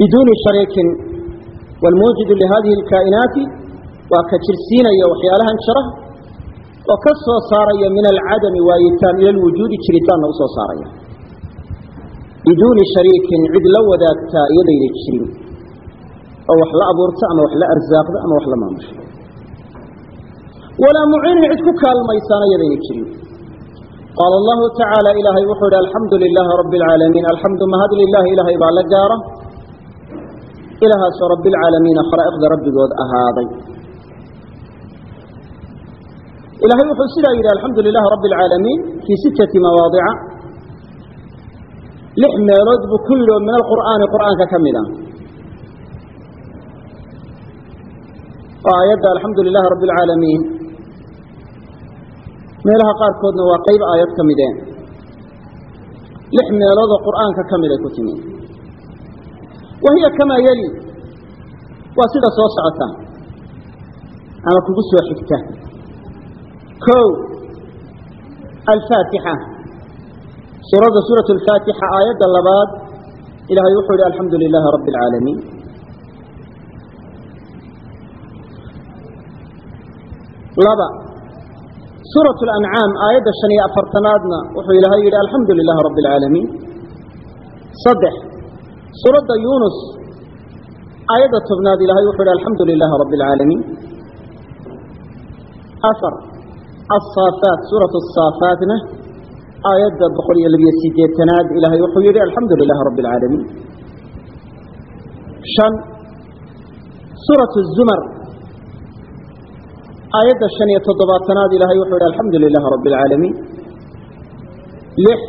biduuni shariikin waalmuujidu lihadihi alkaa'inaati waa ka jirsiinaya waxyaalahan jira oo ka soo saaraya min alcadami waayitaan ila alwujuudi jiritaanna u soo saaraya biduuni shariikin cid la wadaagtaa iyadayna jirin oo wax la abuurta ama wax la arsaaqda ama wax la maamusho walaa muciinin cid ku kaalmaysaana iyadayna jirin qaala allahu tacaala ilaahay wuxuu idhi alxamdu lilaahi rabbi alcaalamiin alxamdu mahad lilahi ilaahay baa la gaara ilahaasoo rabbi alcaalamiina khalaa'iqda rabbigood ahaaday. Ilahay wuxuu sidaa yidhi alxamdu lilahi rabbi alcaalamiin fii sittati mawaadica lix meelood buu ku yidhi min alqur'aani qur'aanka ka mid ah. Oo aayadda alxamdu lilahi rabbi alcaalamiin meelaha qaarkoodna waa qayb aayad ka mideen lix meeloodoo qur'aanka ka mid ay ku timi wa hiya kamaa yeli waa sida soo socota ama kugu soo xigta kow alfaatixa suuradda suuratu alfaatixa aayadda labaad ilahay wuxuu yihi alxamdu lilaahi rabbi alcaalamiin laba suuratu alancaam aayadda shan iyo afartanaadna wuxuu ilaahay yidhi alxamdu lilaahi rabbi alcaalamiin saddex suuradda yuunus aayadda tobnaad ilahay wuxuu yihi alxamdu lilaahi rabbi alcaalamiin afar asaafaat suuratu asaafaatna aayadda boqol iyo labiyo sideetanaad ilaahay wuxuu yidhi alxamdu lilaahi rabbi alcaalamiin shan suuratu zumar aayadda shan iyo toddobaatanaad ilahay wuxuu yidhi alxamdu lilaahi rabbi alcaalamiin lix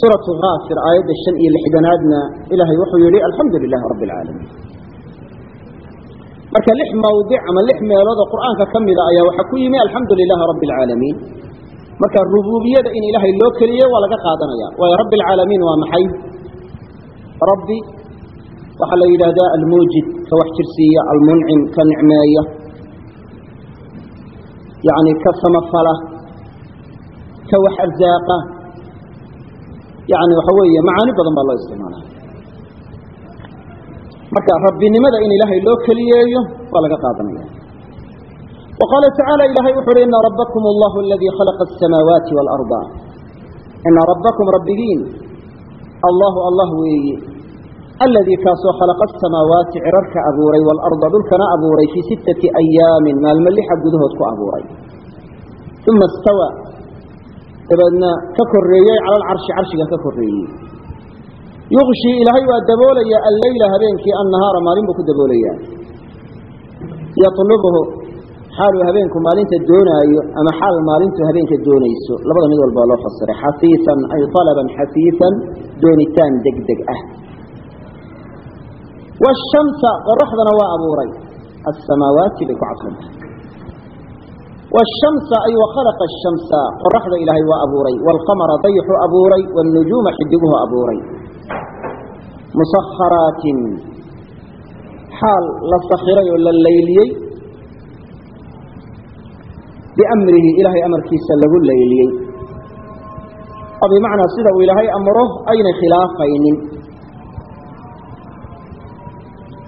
suuratu haafir aayadda shan iyo lixdanaadna ilaahay wuxuu yidhi alxamdu lilaahi rabbi alcaalamiin marka lix mawdic ama lix meelood oo qur'aanka ka mida ayaa waxaa ku yimi alxamdu lilaahi rabbi alcaalamiin marka rububiyada in ilaahay loo keliye waa laga qaadanaya waayo rabbi alcaalamiin waa maxay rabbi waxaa la yidhaahdaa almuujid ka wax jirsiiya almuncim ka nicmeeya yani ka samafala ka wax arzaaqa yani waxa weeye macaani badan baa loo isticmaala marka rabbinimada in ilaahay loo keliyeeyo waa laga qaadanaya. Wa qaala tacaala ilahay wuxu uhi ina rabbakum allahu aladii khalaqa asamaawaati waalarda ina rabbakum rabbigiin allahu allah weeye aladii kaasoo khalaqa asamaawaati cirarka abuuray waalarda dhulkana abuuray fii sittati ayaamin maalmo lixa gudahood ku abuuray. Uma istawa dabeedna ka koreeyey cala alcarshi carshiga ka koreeyey yuqshii ilaahay waa daboolaya alleyla habeenkii annahaara maalin buu ku daboolayaa yatlubhu xaaluu habeenku maalinta doonaayo ama xaal maalintu habeenka doonayso. Labada mid walba loo fasiray xafiisan ay alaban xafiisan doonitaan deg deg ah washamsa qoraxdana waa abuuray. Asamaawaati bay ku cadsantahay washamsa ay wakhalaqa ashamsa qoraxda ilaahay waa abuuray waalqamara dayxuu abuuray wاlnujuuma xidiguhu abuuray musakharaatin xaal la sakhiray oo la layliyey biamrihi ilaahay amarkiisa lagu layliyey oo bimacnaa sida uu ilaahay amro aynay khilaafaynin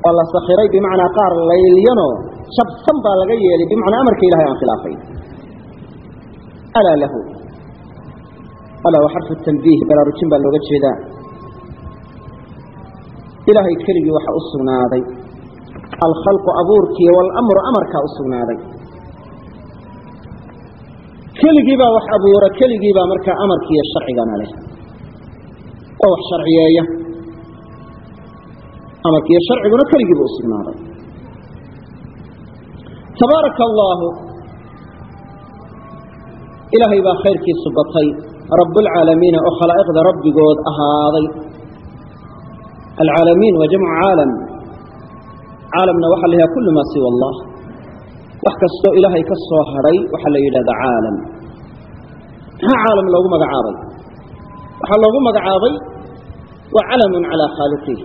oo la sakhiray bimacnaa qaar laylyanoo jabsan baa laga yeelay. Bimacnaa amarka ilahay aan khilaafayn alaa lahu. Alaa waa xarfu tanbiih baraarujin baa looga jeedaa. Ilaahay keligii waxa u sugnaaday. Alkhalqu abuurkiiyo walamru amarkaa u sugnaaday. Keligii baa wax abuura keligii baa markaa amarkiiyo sharcigana leh. Oo wax sharciyeeya. Amarkiiyo sharciguna keligiiba u sugnaaday tabaaraka allaahu ilaahay baa khayrkiisu batay. Rabbulcaalamiina oo khalaa'iqda rabbigood ahaaday. Alcaalamiin waa jamcu caalam. Caalamna waxaa la yidhaha kullu maa siwa allah. Wax kastoo ilaahay ka soo hadhay waxaa la yidhahda caalam. Maxaa caalam loogu magacaabay waxaa loogu magacaabay waa calamun calaa khaaliqihi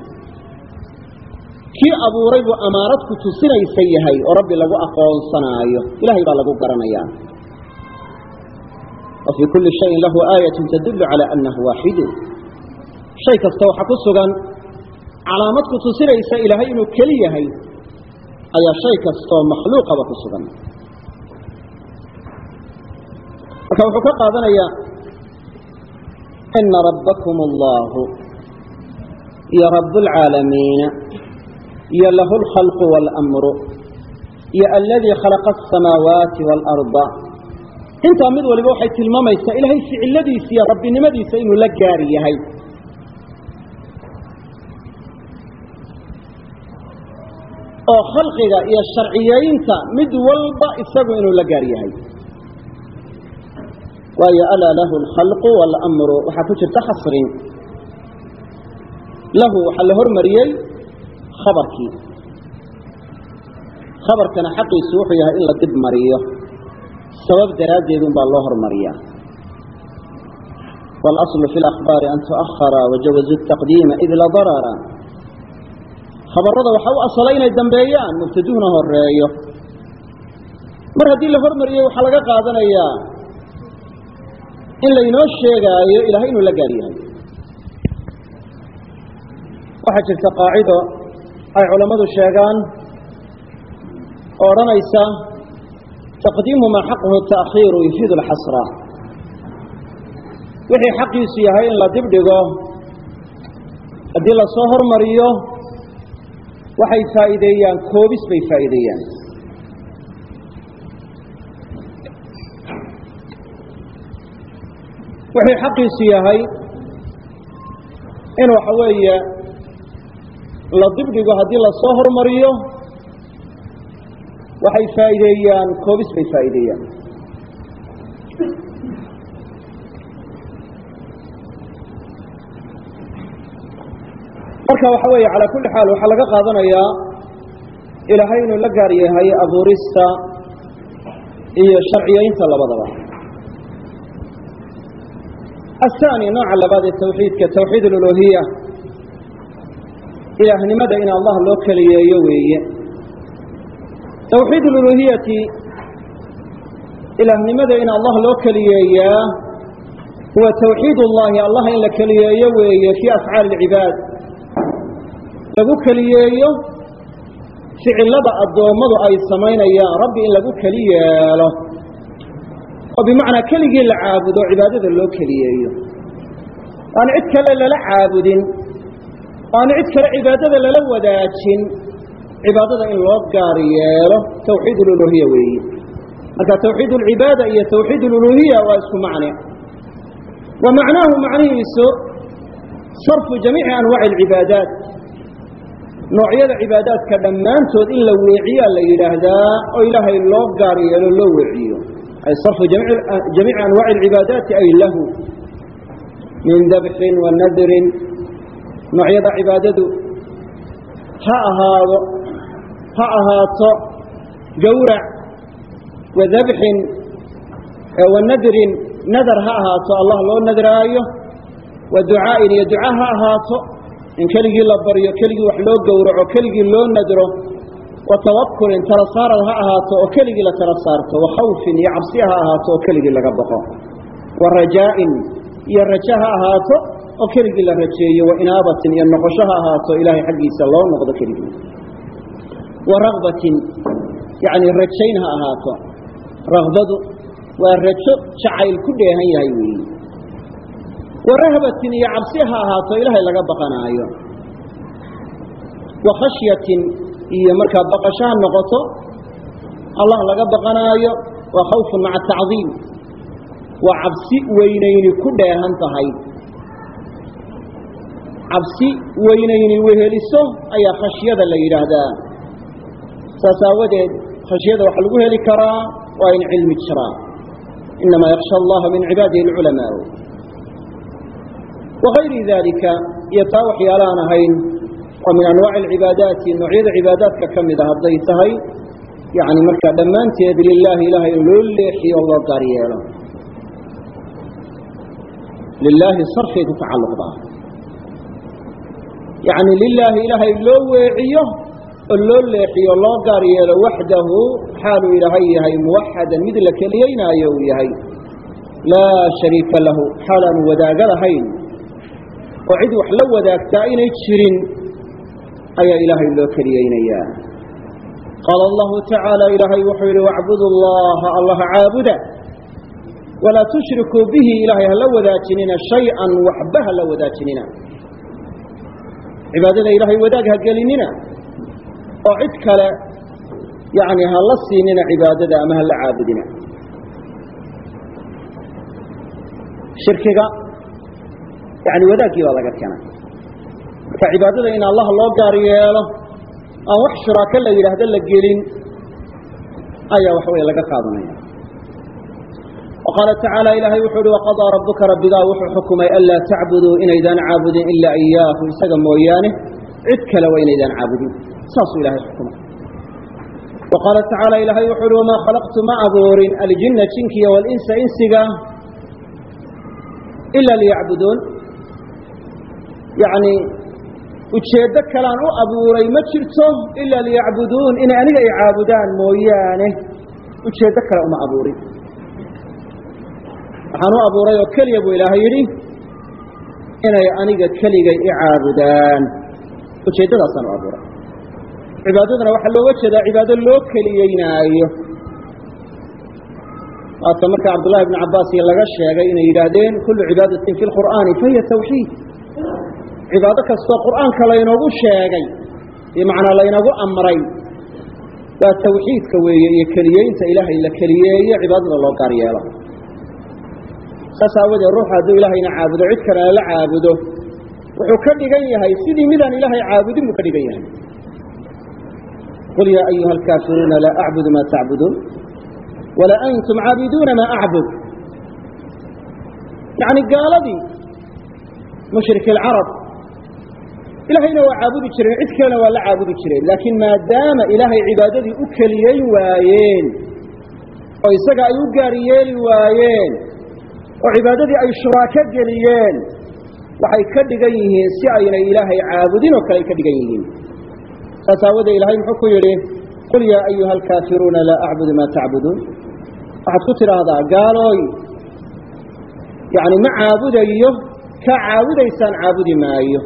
kii abuuray buu amaarad ku tusinaysa yahay oo rabbi lagu aqoonsanaayo. Ilahay baa lagu garanayaa. Wa fii kulli shayin lahu aayatun tadullu calaa annahu waaxidu shay kasta waxaa ku sugan calaamad ku tusinaysa ilaahay inuu keli yahay ayaa shay kastoo makhluuqaba ku sugan. Marka wuxuu ka qaadanayaa ina rabbakum allahu iyo rabb اlcaalamiina iyo lahu اlkhalqu wاlamru iyo aladii khalaqa asamaawaati wاlarda intaa mid waliba waxay tilmaamaysaa ilaahay ficiladiisa iyo rabbinimadiisa inuu la gaari yahay oo khalqiga iyo sharciyeynta mid walba isagu inuu la gaar yahay waayo alaa lahu alkhalqu waalamru waxaa ku jirta xasrin lahu waxaa la hormariyey khabarkii khabarkana xaqiisu wuxuu yahay in la dib mariyo sabab daraaddeed un baa loo hormariyaa واlأصل في الأخباar an تؤhara وajawaزu التaqdiima إid la darara khabarada waxaa u asala inay dambeeyaan mubtaduhna horeeyo mar haddii la hormariyo waxaa laga qaadanayaa in laynoo sheegaayo ilahay inuu la gaar yahay waxaa jirta qaacido ay culammadu sheegaan oo odhanaysa taqdiimu maa xaqhu ta'khiiru yufiidu alxasra wixii xaqiisu yahay in la dibdhigo haddii la soo hormariyo waxay faa'iideeyaan koobis bay faa'iideeyaan. Wixii xaqiisu yahay in waxa weeye la dibdhigo haddii la soo hormariyo waxay faaideeyaan koobis bay faaideeyaan marka waxa weeye calaa kulli xaal waxaa laga qaadanayaa ilaahay inuu la gaar yahay abuurista iyo sharciyaynta labadaba. Aلthaani nooca labaad ee tawxiidka tawxiid اluluhiya ilaahnimada in allah loo keliyeeyo weeye. Tawxiid aluluhiyati ilaahnimada in allah loo keliyeeyaa huwa tawxiid ullahi allah in la keliyeeyo weeye fii afcaali alcibaad lagu keliyeeyo ficilada addoommadu ay samaynayaan rabbi in lagu keli yeelo. Oo bimacnaa keligii la caabudo cibaadada loo keliyeeyo aan cid kale lala caabudin aan cid kale cibaadada lala wadaajin cibaadada in loo gaar yeelo tawxiid ululuhiya weeyi. Marka tawxiid ulcibaada iyo tawxiid ululuhiya waa isku macne. Wa macnaahu macnihiisu sarfu jamiici anwaaci alcibaadaat. Noocyada cibaadaadka dhammaantood in la weeciyaa la yidhaahdaa oo ilaahay loo gaar yeelo loo weeciyo. Ay sarfu jamiici anwaaci alcibaadaati ay lahu. Min dabxin wa nadrin noocyada cibaadadu ha ahaado ha ahaato gawrac wa dabxin wa nadrin nadar ha ahaato allah loo nadraayo wa ducaa'in iyo duca ha ahaato in keligii la baryo keligii wax loo gowraco keligii loo nadro wa tawakulin tala saarad ha ahaato oo keligii la tala saarto wa khawfin iyo cabsi ha ahaato oo keligii laga baqo wa rajaa'in iyo raje ha ahaato oo keligii la rajeeyo wa inaabatin iyo noqosho ha ahaato ilaahay xaggiisa loo noqdo keligii. Wa ragbatin yacni rajayn ha ahaato. Ragbadu waa rajo jacayl ku dheehan yahay weeyi. Wa rahbatin iyo cabsi ha ahaato ilaahay laga baqanaayo. Wa khashyatin iyo markaa baqasho ha noqoto allah laga baqanaayo. Waa khawfun maca tacdiim. Waa cabsi weynayni ku dheehan tahay cabsi weynayni weheliso ayaa khashyada la yidhaahdaa. Saas aawadeed khashyada waxaa lagu heli karaa waa in cilmi jiraa inamaa yaksha allaha min cibaadihi alculamaau wagayri dalika iyo taa waxyaalaaan ahayn oo min anwaaci alcibaadaati noocyada cibaadaadka ka mida hadday tahay yani markaa dhammaanteed lilaahi ilahay loo leexiyo loo gaar lilaahi sarfay ku tacalluqdaa yani lilaahi ilaahay loo weeciyo oo loo leexiyo loo gaar yeelo waxdahu xaaluu ilaahay yahay muwaxadan mid la keliyeynaayo uu yahay. Laa shariika lahu xaal aanu wadaaga lahayn. Oo cid wax la wadaagtaa inay jirin ayaa ilaahay loo keliyeynayaa qaala allahu tacaala ilaahay wuxuu yidhi wacbudu allaha allah caabuda. Walaa tushrikuu bihi ilaahay hala wadaajinina shay-an waxba hala wadaajinina cibaadada ilaahay wadaag ha gelinina oo cid kale yani ha la siinina cibaadada ama hala caabudina. Shirkiga yani wadaaggii baa laga keenay. Marka cibaadada in allah loo gaar yeelo aan wax shuraako la yidhaahdo la gelin ayaa wax wey laga qaadanaya qaala tacaala ilaahay wuxuu ihi waqadaa rabbuka rabbigaa wuxuu xukumay anlaa tacbuduu inaydaan caabudin ilaa iyaahu isaga mooyaane cid kale waa inaydaan caabudin saasuu ilahay xukumay wa tacaala ilaahay wuxuu uhi wamaa khalaqtu ma abuurin aljinna jinkiya waalinsa insiga ilaa liyacbuduun yacnii ujeeddo kalaan u abuuray ma jirto ilaa liyacbuduun inay aniga i caabudaan mooyaane ujeeddo kale uma abuurin waxaan u abuuray oo keliya buu ilaahay yidhi inay aniga keligay i caabudaan. Ujeeddadaasaan u abuuray. Cibaadadana waxaa looga jeedaa cibaado loo keliyeynaayo. Waata marka cabdullahi bn cabbaas iyo laga sheegay inay yidhaahdeen kullu cibaadatin fi lqur'aani fahiya tawxiid. Cibaado kastoo qur'aanka laynoogu sheegay bimacnaa laynagu amray waa tawxiidka weeye iyo keliyeynta ilaahay la keliyeeyo cibaadada loo gaar yeelo saas aawadeed ruuxu hadduu ilaahayna caabudo cid kalena la caabudo wuxuu ka dhigan yahay sidii midaan ilaahay caabudin buu ka dhigan yahay. Qul yaa ayuha alkaafiruuna laa acbudu maa tacbuduun walaa antum caabiduuna maa acbud. Yacni gaaladii mushriki alcarab ilaahayna waa caabudi jireen cid kalena waa la caabudi jireen laakiin maadaama ilaahay cibaadadii u keliyeyn waayeen oo isaga ay u gaar waayeen oo cibaadadii ay shuraako geliyeen waxay ka dhigan yihiin si aynay ilaahay caabudin oo kale ay ka dhigan yihiin. Saas aawadee ilahay muxuu ku yidhi qul yaa ayuha alkaafiruuna laa acbudu maa tacbuduun waxaad ku tidhaahdaa gaalooy yani ma caabudayo kaa caabudaysaan caabudi maayo.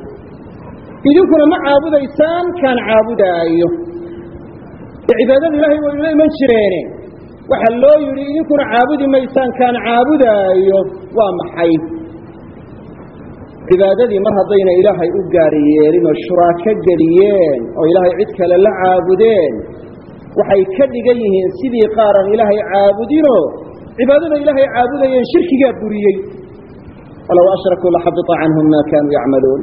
Idinkuna ma caabudaysaan kaan caabudaayo. Cibaadada ilahay way ula iman jireene waxaa loo yidhi idinkuna caabudi maysaan kaan caabudaayo. Waa maxay? Cibaadadii mar haddayna ilaahay u gaari yeelin oo shuraako geliyeen oo ilaahay cid kale la caabudeen waxay ka dhigan yihiin sidii qaaran ilaahay caabudinoo cibaadada ilaahay caabudayeen shirkigaa buriyey. Walow ashrakuu laxabita canhum ma kaanuu yacmaluun.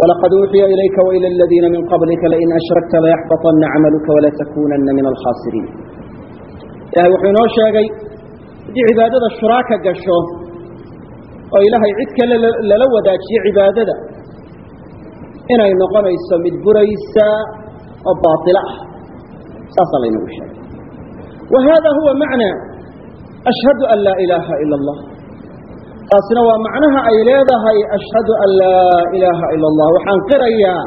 Walaqad uuxiya ilayka waila aladiina min qablika lain ashrakta layaxbaطana camaluka walatakunana min alkhaasiriin wuxuu inoo sheegay haddii cibaadada shuraaka gasho oo ilaahay cid kale lala wadaajiyo cibaadada inay noqonayso mid buraysa oo baatilo ah. Saasaa laynagu sheegay. Wa hada huwa macna ashhadu an laa ilaaha ila allah taasina waa macnaha ay leedahay ashhadu an laa ilaaha ila allah waxaan qirayaa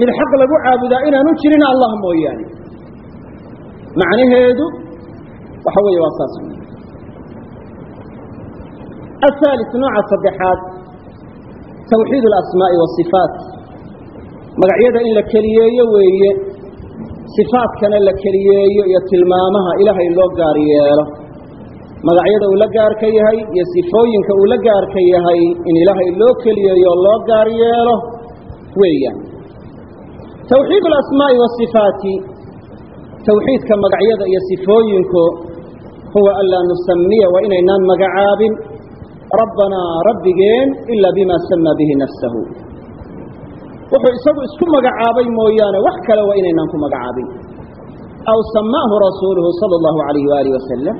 mid xaq lagu caabudaa inaanu jirin allah mooyaane. Macnaheedu waxa weeye waa saas. Ahaali nooca saddexaad tawxiid اlasmaa'i wasifaat magacyada in la keliyeeyo weeye sifaatkana la keliyeeyo iyo tilmaamaha ilaahay loo gaar yeelo. Magacyada uu la gaarka yahay iyo sifooyinka uu la gaarka yahay in ilaahay loo keliyeeyo loo gaar yeelo weeyaan. Tawxiid اlasmaa'i wasifaati tawxiidka magacyada iyo sifooyinku huwa anlaa nusamiya waa inaynaan magacaabin rabbanaa rabbigeen ilaa bima sama bihi nafsahu wuxuu isagu isku magacaabay mooyaane wax kale waa inaynaan ku magacaabin aw samaahu rasuuluhu sala allahu alayh waaalih wasalam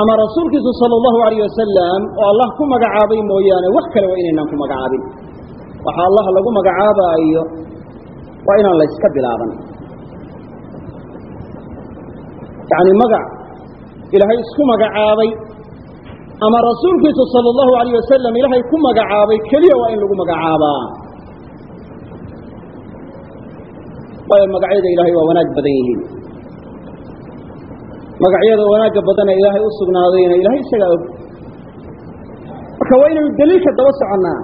ama rasuulkiisu sala allahu alayh wasalam oo allah ku magacaabay mooyaane wax kale waa inaynaan ku magacaabin waxa allah lagu magacaabaayo waa inaan layska bilaaban yacni magac ilaahay isku magacaabay ama rasuulkiisu sala allahu alayh wasalam ilaahay ku magacaabay keliya waa in lagu magacaabaa. Waayo magacyada ilaahay waa wanaag badan yihiin. Magacyada wanaagga badana ilaahay u sugnaadayna ilahay isagaa og. Marka waa inaynu daliilka daba soconnaa.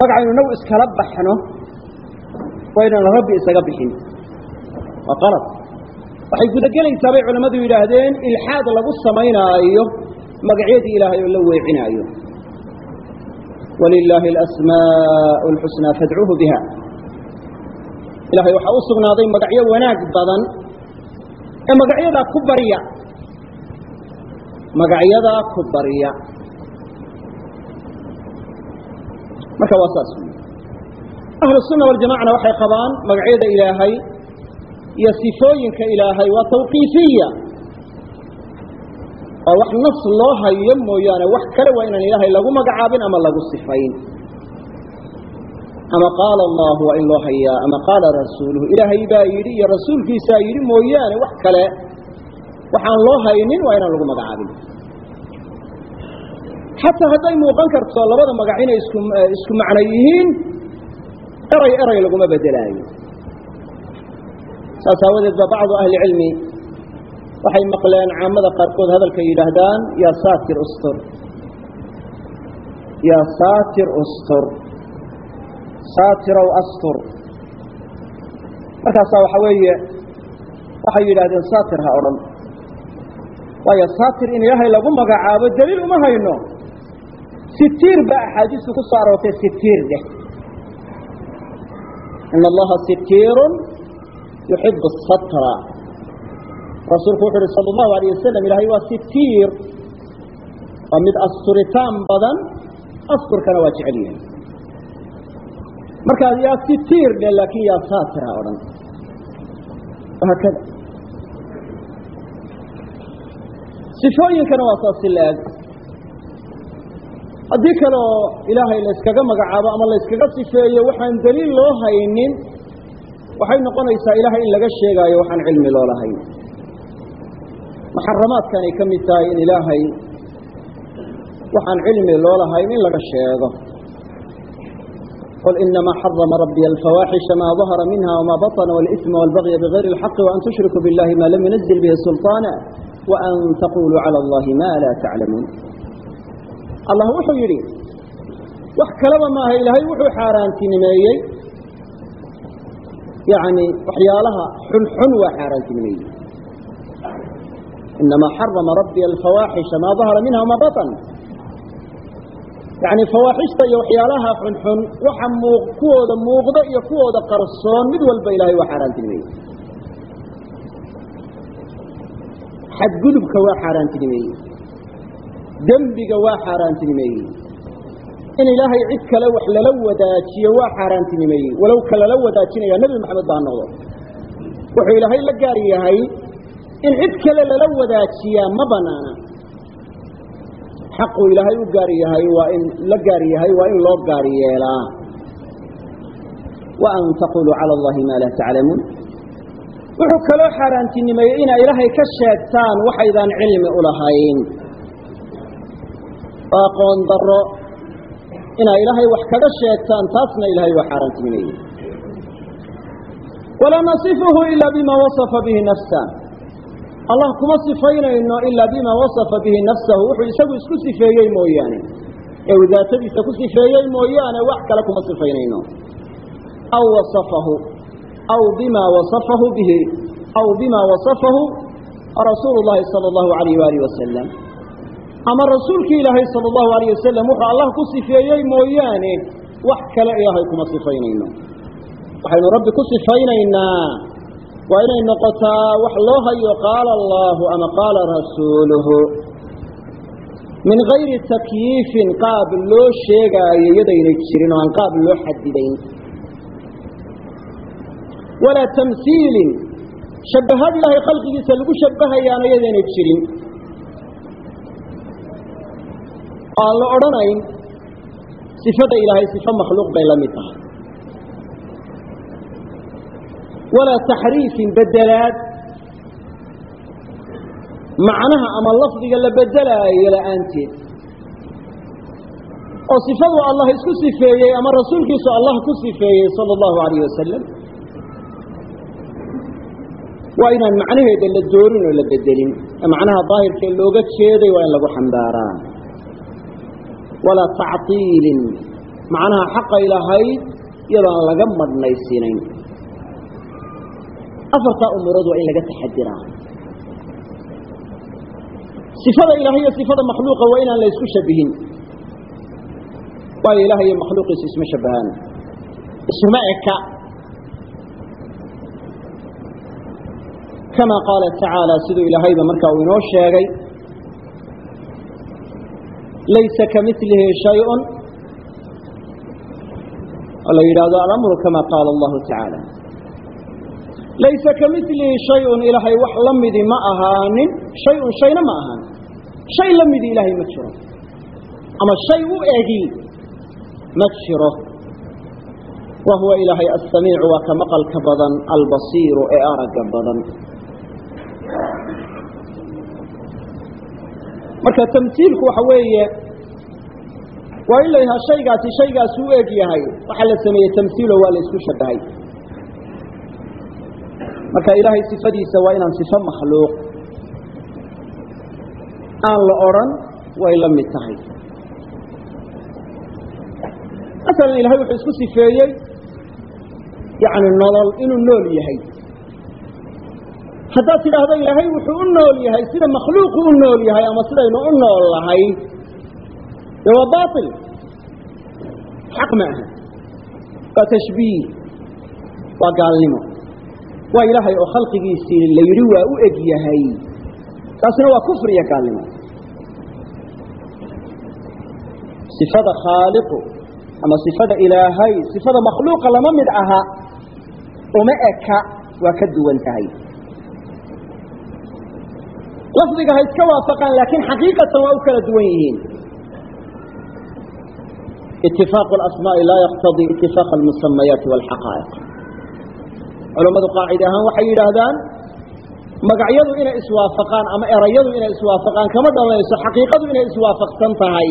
Magacaynu inagu iskala baxno waa inaan rabbi isaga bixin. Waa qalad waxay gudagelaysaa bay culammadu yidhaahdeen ilxaad lagu samaynaayo magacyadii ilaahay oo la weecinaayo walilaahi alasmaa'u alxusnaa fadcuuhu biha ilahay waxaa u sugnaaday magacyo wanaag badan ee magacyadaa ku barya magacyadaa ku barya marka waa saas. Ahlu sunna waljamacana waxay qabaan magacyada ilaahay iyo sifooyinka ilaahay waa tawqiifiya. Oo wax nas loo hayo mooyaane wax kale waa inaan ilaahay lagu magacaabin ama lagu sifayn. Ama qaala allahu waa in loo hayaa. Ama qaala rasuuluhu ilaahay baa yidhi iyo rasuulkiisaa yidhi mooyaane wax kale waxaan loo haynin waa inaan lagu magacaabin. Xataa hadday muuqan karto labada magac inay isku isku macno yihiin eray eray laguma bedelaayo saas aawadeed ba bacdu ahli cilmi waxay maqleen caamada qaarkood hadalkay yidhaahdaan yaa saatir ustur. Yaa saatir ustur. Saatirow astur. Markaasaa waxa weeye waxay yidhahdeen saatir ha odhan. Waayo saatir in ilaahay lagu magacaabo daliil uma hayno. Sitiir baa axaadiistu ku soo aroortay sitiir dheh ina allaha sitiirun yuxibu asatra rasuulku wuxu uhi sala allahu alayh wasalam ilaahay waa sitiir waa mid asturitaan badan asturkana waa jecel yahay. Markaa yaa sitiir dhe laakin yaa saatir ha odhan haakada sifooyinkana waa saas si haddii kale oo ilaahay la magacaabo ama la sifeeyo waxaan daliil loo haynin waxay noqonaysaa ilaahay in laga sheegaayo waxaan cilmi loo lahayn muxaramaadkanay ka mid tahay in ilaahay waxaan cilmi loo lahayn in laga sheego qل إنما حرم ربي الفواحش ما ظهر منها وما بطن والإثم والبغي بغير الحق وأن تشركوا بالله ما لم ينزل به سلطانا وأن تقولوا على الله ما لا تعلمون الله وحو يري wax kalaba maaha ilaahay wuxuu xaaraantinimeeyey yani waxyaalaha xunxun waa xaaraantinimeeyey. inamaa xarama rabbi alfawaaxisha maa dahara minha wama baطn yani fawaaxishta iyo waxyaalaha xunxun waxa muu kuwooda muuqda iyo kuwooda qarsoon mid walba ilahay waa xaaraantinimeeyey. Xadgudubka waa xaaraantinimeeyey. Dembiga waa xaaraantinimeeyey in ilaahay cid kale wax lala wadaajiyo waa xaaraantinimeeyey. Walow ka lala wadaajinaya nebi maxamed baa noqdo. Wuxuu ilaahay la gaar yahay in cid kale lala wadaajiyaa ma banaana. Xaquu ilaahay u gaar yahay waa in la gaar yahay waa in loo gaar yeelaa. Wa an taquluu cala allahi maa laa taclamuun. Wuxuu kaloo xaaraantinimeeyey inaa ilaahay ka sheegtaan waxaydaan cilmi u lahayn. Oo aqoon darro inaa ilaahay wax kaga sheegtaan taasna ilaahay waa xaaraantinimeeyey. Walaa nasifuhu ila bima wasafa bihi nafsa. Allah kuma sifaynayno ilaa bima wasafa bihi nafsahu. Wuxuu isagu isku sifeeyey mooyaane. Ee uu daatadiisa ku sifeeyey mooyaane wax kale kuma sifaynayno. Aw wasafahu aw bima wasafahu bihi aw bima wasafahu rasuulu llahi sala allahu alayh waalihi wasalam ama rasuulkii ilaahay sala allahu alayh wasalam wuxuu allah ku sifeeyey mooyaane wax kale ilaahay kuma sifaynayno waxaynu rabbi ku sifaynaynaa. Waa inay noqotaa wax loo hayo qaala allahu ama qaala rasuuluhu. Min gayri takyiifin qaab loo sheegaayo iyadaynay jirin oo aan qaab loo xadidayn. Walaa tamhiilin shabbahad ilaahay khalqigiisa lagu shabbahayaana iyadaynay jirin oo aan la odhanayn sifada ilaahay sifo makhluuq bay la mid tahay. Walaa taxriifin bedelaad. Macnaha ama lafdiga la bedelaayo la'aanteed. Oo sifadu allah isku sifeeyey ama rasuulkiisu allah ku sifeeyey sala allahu alayh wasalam waa inaan macnaheeda la doorin oo la bedelin. Macnaha daahirkee looga jeeday waa in lagu xambaaraa walaa tactiilin macnaha xaqay lahayd iyadoo aan laga madhnaysiinayn afartaa umuurood waa in laga taxadiraa sifada ilahay iyo sifada makhluuqa waa inaan la isku shabihin waayo ilahay iyo makhluuqiisu isma shabahaan isuma eka kama qaala tacaala siduu ilaahayba markaa uu inoo sheegay laysa kamilihi shayء oo la yidhaahdo alamru kama qaala allahu tacaala laysa kamilihi shayun ilaahay wax la midi ma ahaanin shayun shayna ma ahaan shay la midi ilaahay ma jiro ama shay u egi ma jiro wa ilaahay asamiicu waa ka maqalka badan albasiiru ee aragga badan marka tamsiilku waxa weeye waa in la yidhaha shaygaasi shaygaas u eg yahay. Waxaa la sameeyey tamsiilo waa la isku shabahay marka ilaahay sifadiisa waa inaan sifo makhluuq. Aan la odrhan way la mid tahay. Masalan ilahay wuxuu isku sifeeyey yacni nolol inuu nool yahay haddaad tidhaahdo ilaahay wuxuu u nool yahay sida makhluuqu u nool yahay ama sidaynu u nool lahay dee waa bail xaq ma aha. Waa tashbiih waa gaalnimo. Waa ilaahay oo khalqigiisii la yidhi waa u eg yahay. Taasina waa kufr iyo gaalnimo. Sifada khaaliqu ama sifada ilaahay sifada makhluuqa lama mid aha. Uma eka waa ka duwan tahay lafdiga ha iska waafaqaan laakiin xaqiiqatan waa u kala duwan yihiin. Itifaaq asmaa'i laa yaqtadii itifaaq almusamayaati walxaqaa'iq culammadu qaacide ahaan waxay yidhaahdaan magacyadu inay iswaafaqaan ama erayadu inay iswaafaqaan kama dhalanayso xaqiiqadu inay iswaafaqsan tahay.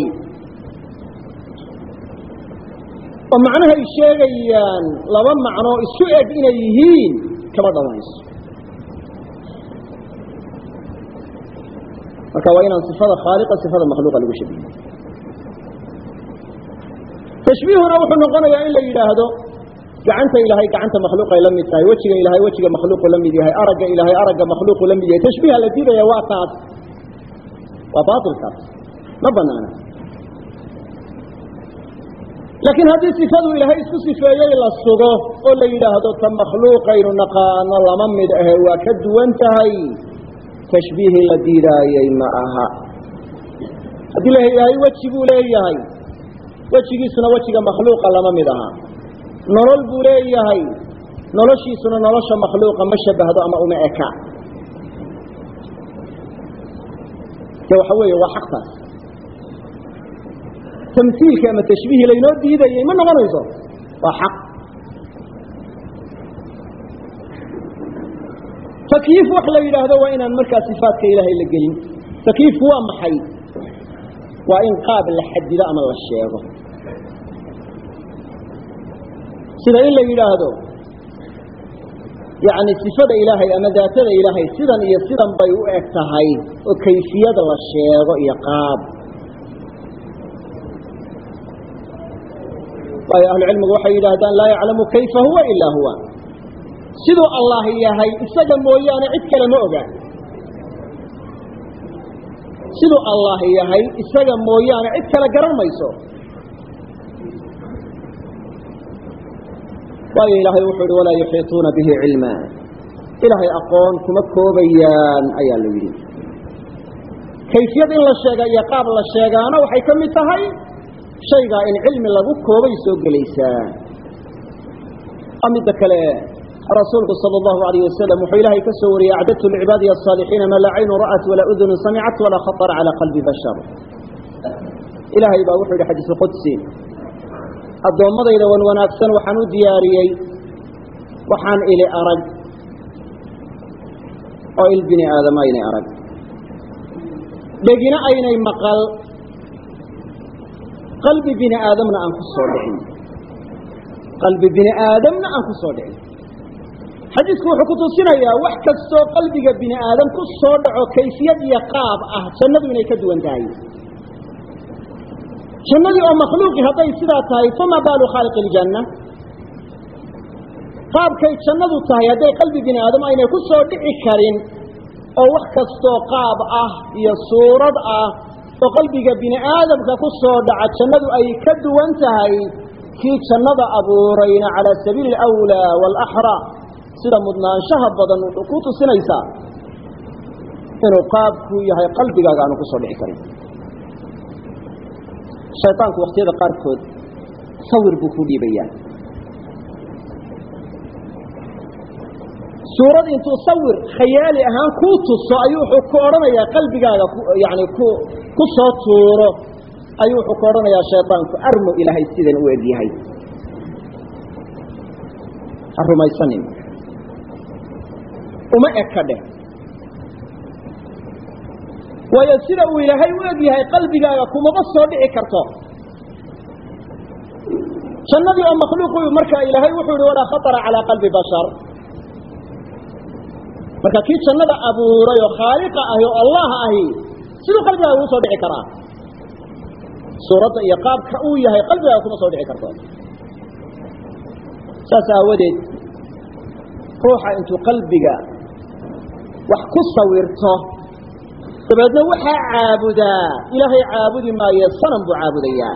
Oo macnahay sheegayaan laba macnoo isu eg inay yihiin kama dhalanayso marka waa inaan sifada khaaliqa sifada makhluuqa lagu shabihin tashbiihuna wuxuu noqonayaa in la yidhaahdo gacanta ilaahay gacanta makhluuqay la mid tahay wejiga ilaahay wejiga makhluuqu la mid yahay aragga ilaahay aragga makhluuqu la mid yahay. Tashbiiha la diidaya waa taas. Waa baailkaas ma banaana. Laakiin haddii sifadu ilaahay isku sifeeyey la sugo oo la yidhaahdo ta makhluuqaynu naqaano lama mid ahe waa ka duwan tahay tashbiihii la diidaayey ma aha. Haddii la ilaahay weji buu leeyahay. Wejigiisuna wejiga makhluuqa lama mid aha. Nolol buu leeyahay. Noloshiisuna nolosha makhluuqa ma shabahdo ama uma eka. De waxa weeye waa xaqtaas tamsiilka ama tashbiihi laynoo diidayey ma noqonayso? Waa xaq takyiif wax la yidhaahdo waa inaan markaa sifaatka ilaahay la gelin. Takyiifku waa maxay? Waa in qaab la xadido ama la sheego. Sida in la yidhaahdo yani sifada ilaahay ama daatada ilaahay sidan iyo sidan bay u eg tahay oo kayfiyada la sheego iyo qaab. Waayo ahlucilmigu waxay yidhaahdaan laa yaclamu kayfa huwa ilaa huwa siduu allah yahay isaga mooyaane cid kale ma oga siduu allah yahay isaga mooyaane cid kale garan mayso. Waayo ilaahay wuxuu ihi walaa yuxiituuna bihi cilma. Ilaahay aqoon kuma koobayaan ayaa la yidhi. Kayfiyad in la sheega iyo qaab la sheegaana waxay ka mid tahay shaygaa in cilmi lagu koobay soo gelaysaa a midda kale rasuulku sal allahu alayh wasalam wuxuu ilaahay ka soo wariyey acdadtu licibaadiy asaalixiina maa laa caynu ra'at walaa udunu samicat walaa khaطara calaa qalbi bashar. Ilaahay baa wuxuu yihi xadiisu qudsi addoommadayda wan wanaagsan waxaan u diyaariyey waxaan ili arag oo il bini aadama aynay arag. Dhegina aynay maqal qalbi bini aadamna aan ku soo dhicin. Qalbi bini aadamna aan ku soo dhicin xadiisku wuxuu ku tusinayaa wax kastoo qalbiga bini aadam ku soo dhaco kayfiyad iyo qaab ah jannadu inay ka duwan tahay. Jannadii oo makhluuqi hadday sidaa tahay fama baalu khaaliq iljanna qaabkay jannadu tahay hadday qalbi bini aadam aynay ku soo dhici karin oo wax kastoo qaab ah iyo suurad ah oo qalbiga bini aadamka ku soo dhaca jannadu ay ka duwan tahay kii jannada abuurayna calaa sabiili alawlaa waalaxraa sida mudnaanshaha badan ku tusinaysaa inuu qaabku yahay qalbigaaga aanu ku soo dhici karin. Shayطaanku wakhtiyada qaarkood sawir buu ku dhiibayaa. Suurad intuu sawir khayaali ahaan kuu tuso ayuu wuxuu ku odhanayaa qalbigaaga yani ku ku soo tuuro. Ayuu wuxuu ku odhanayaa shayطaanku armu ilaahay sidan u eg yahay ha rumaysanin uma eka dheh waayo sida uu ilaahay u eg yahay qalbigaaga kumaba soo dhici karto. Jannadii oo makhluuqu markaa ilaahay wuxuu yihi walaa khaطra calىa qalbi bashar. Marka kii jannada abuuray oo khaaliqa ahi oo allah ahi siduu qalbigaaga ugu soo dhici karaa? Suuradda iyo qaabka uu yahay qalbigaaga kuma soo dhici karto. Saas aawadeed ruuxa intuu qalbiga wax ku sawirto. Dabeedna waxaa caabudaa ilaahay caabudi maayo sanam buu caabudayaa.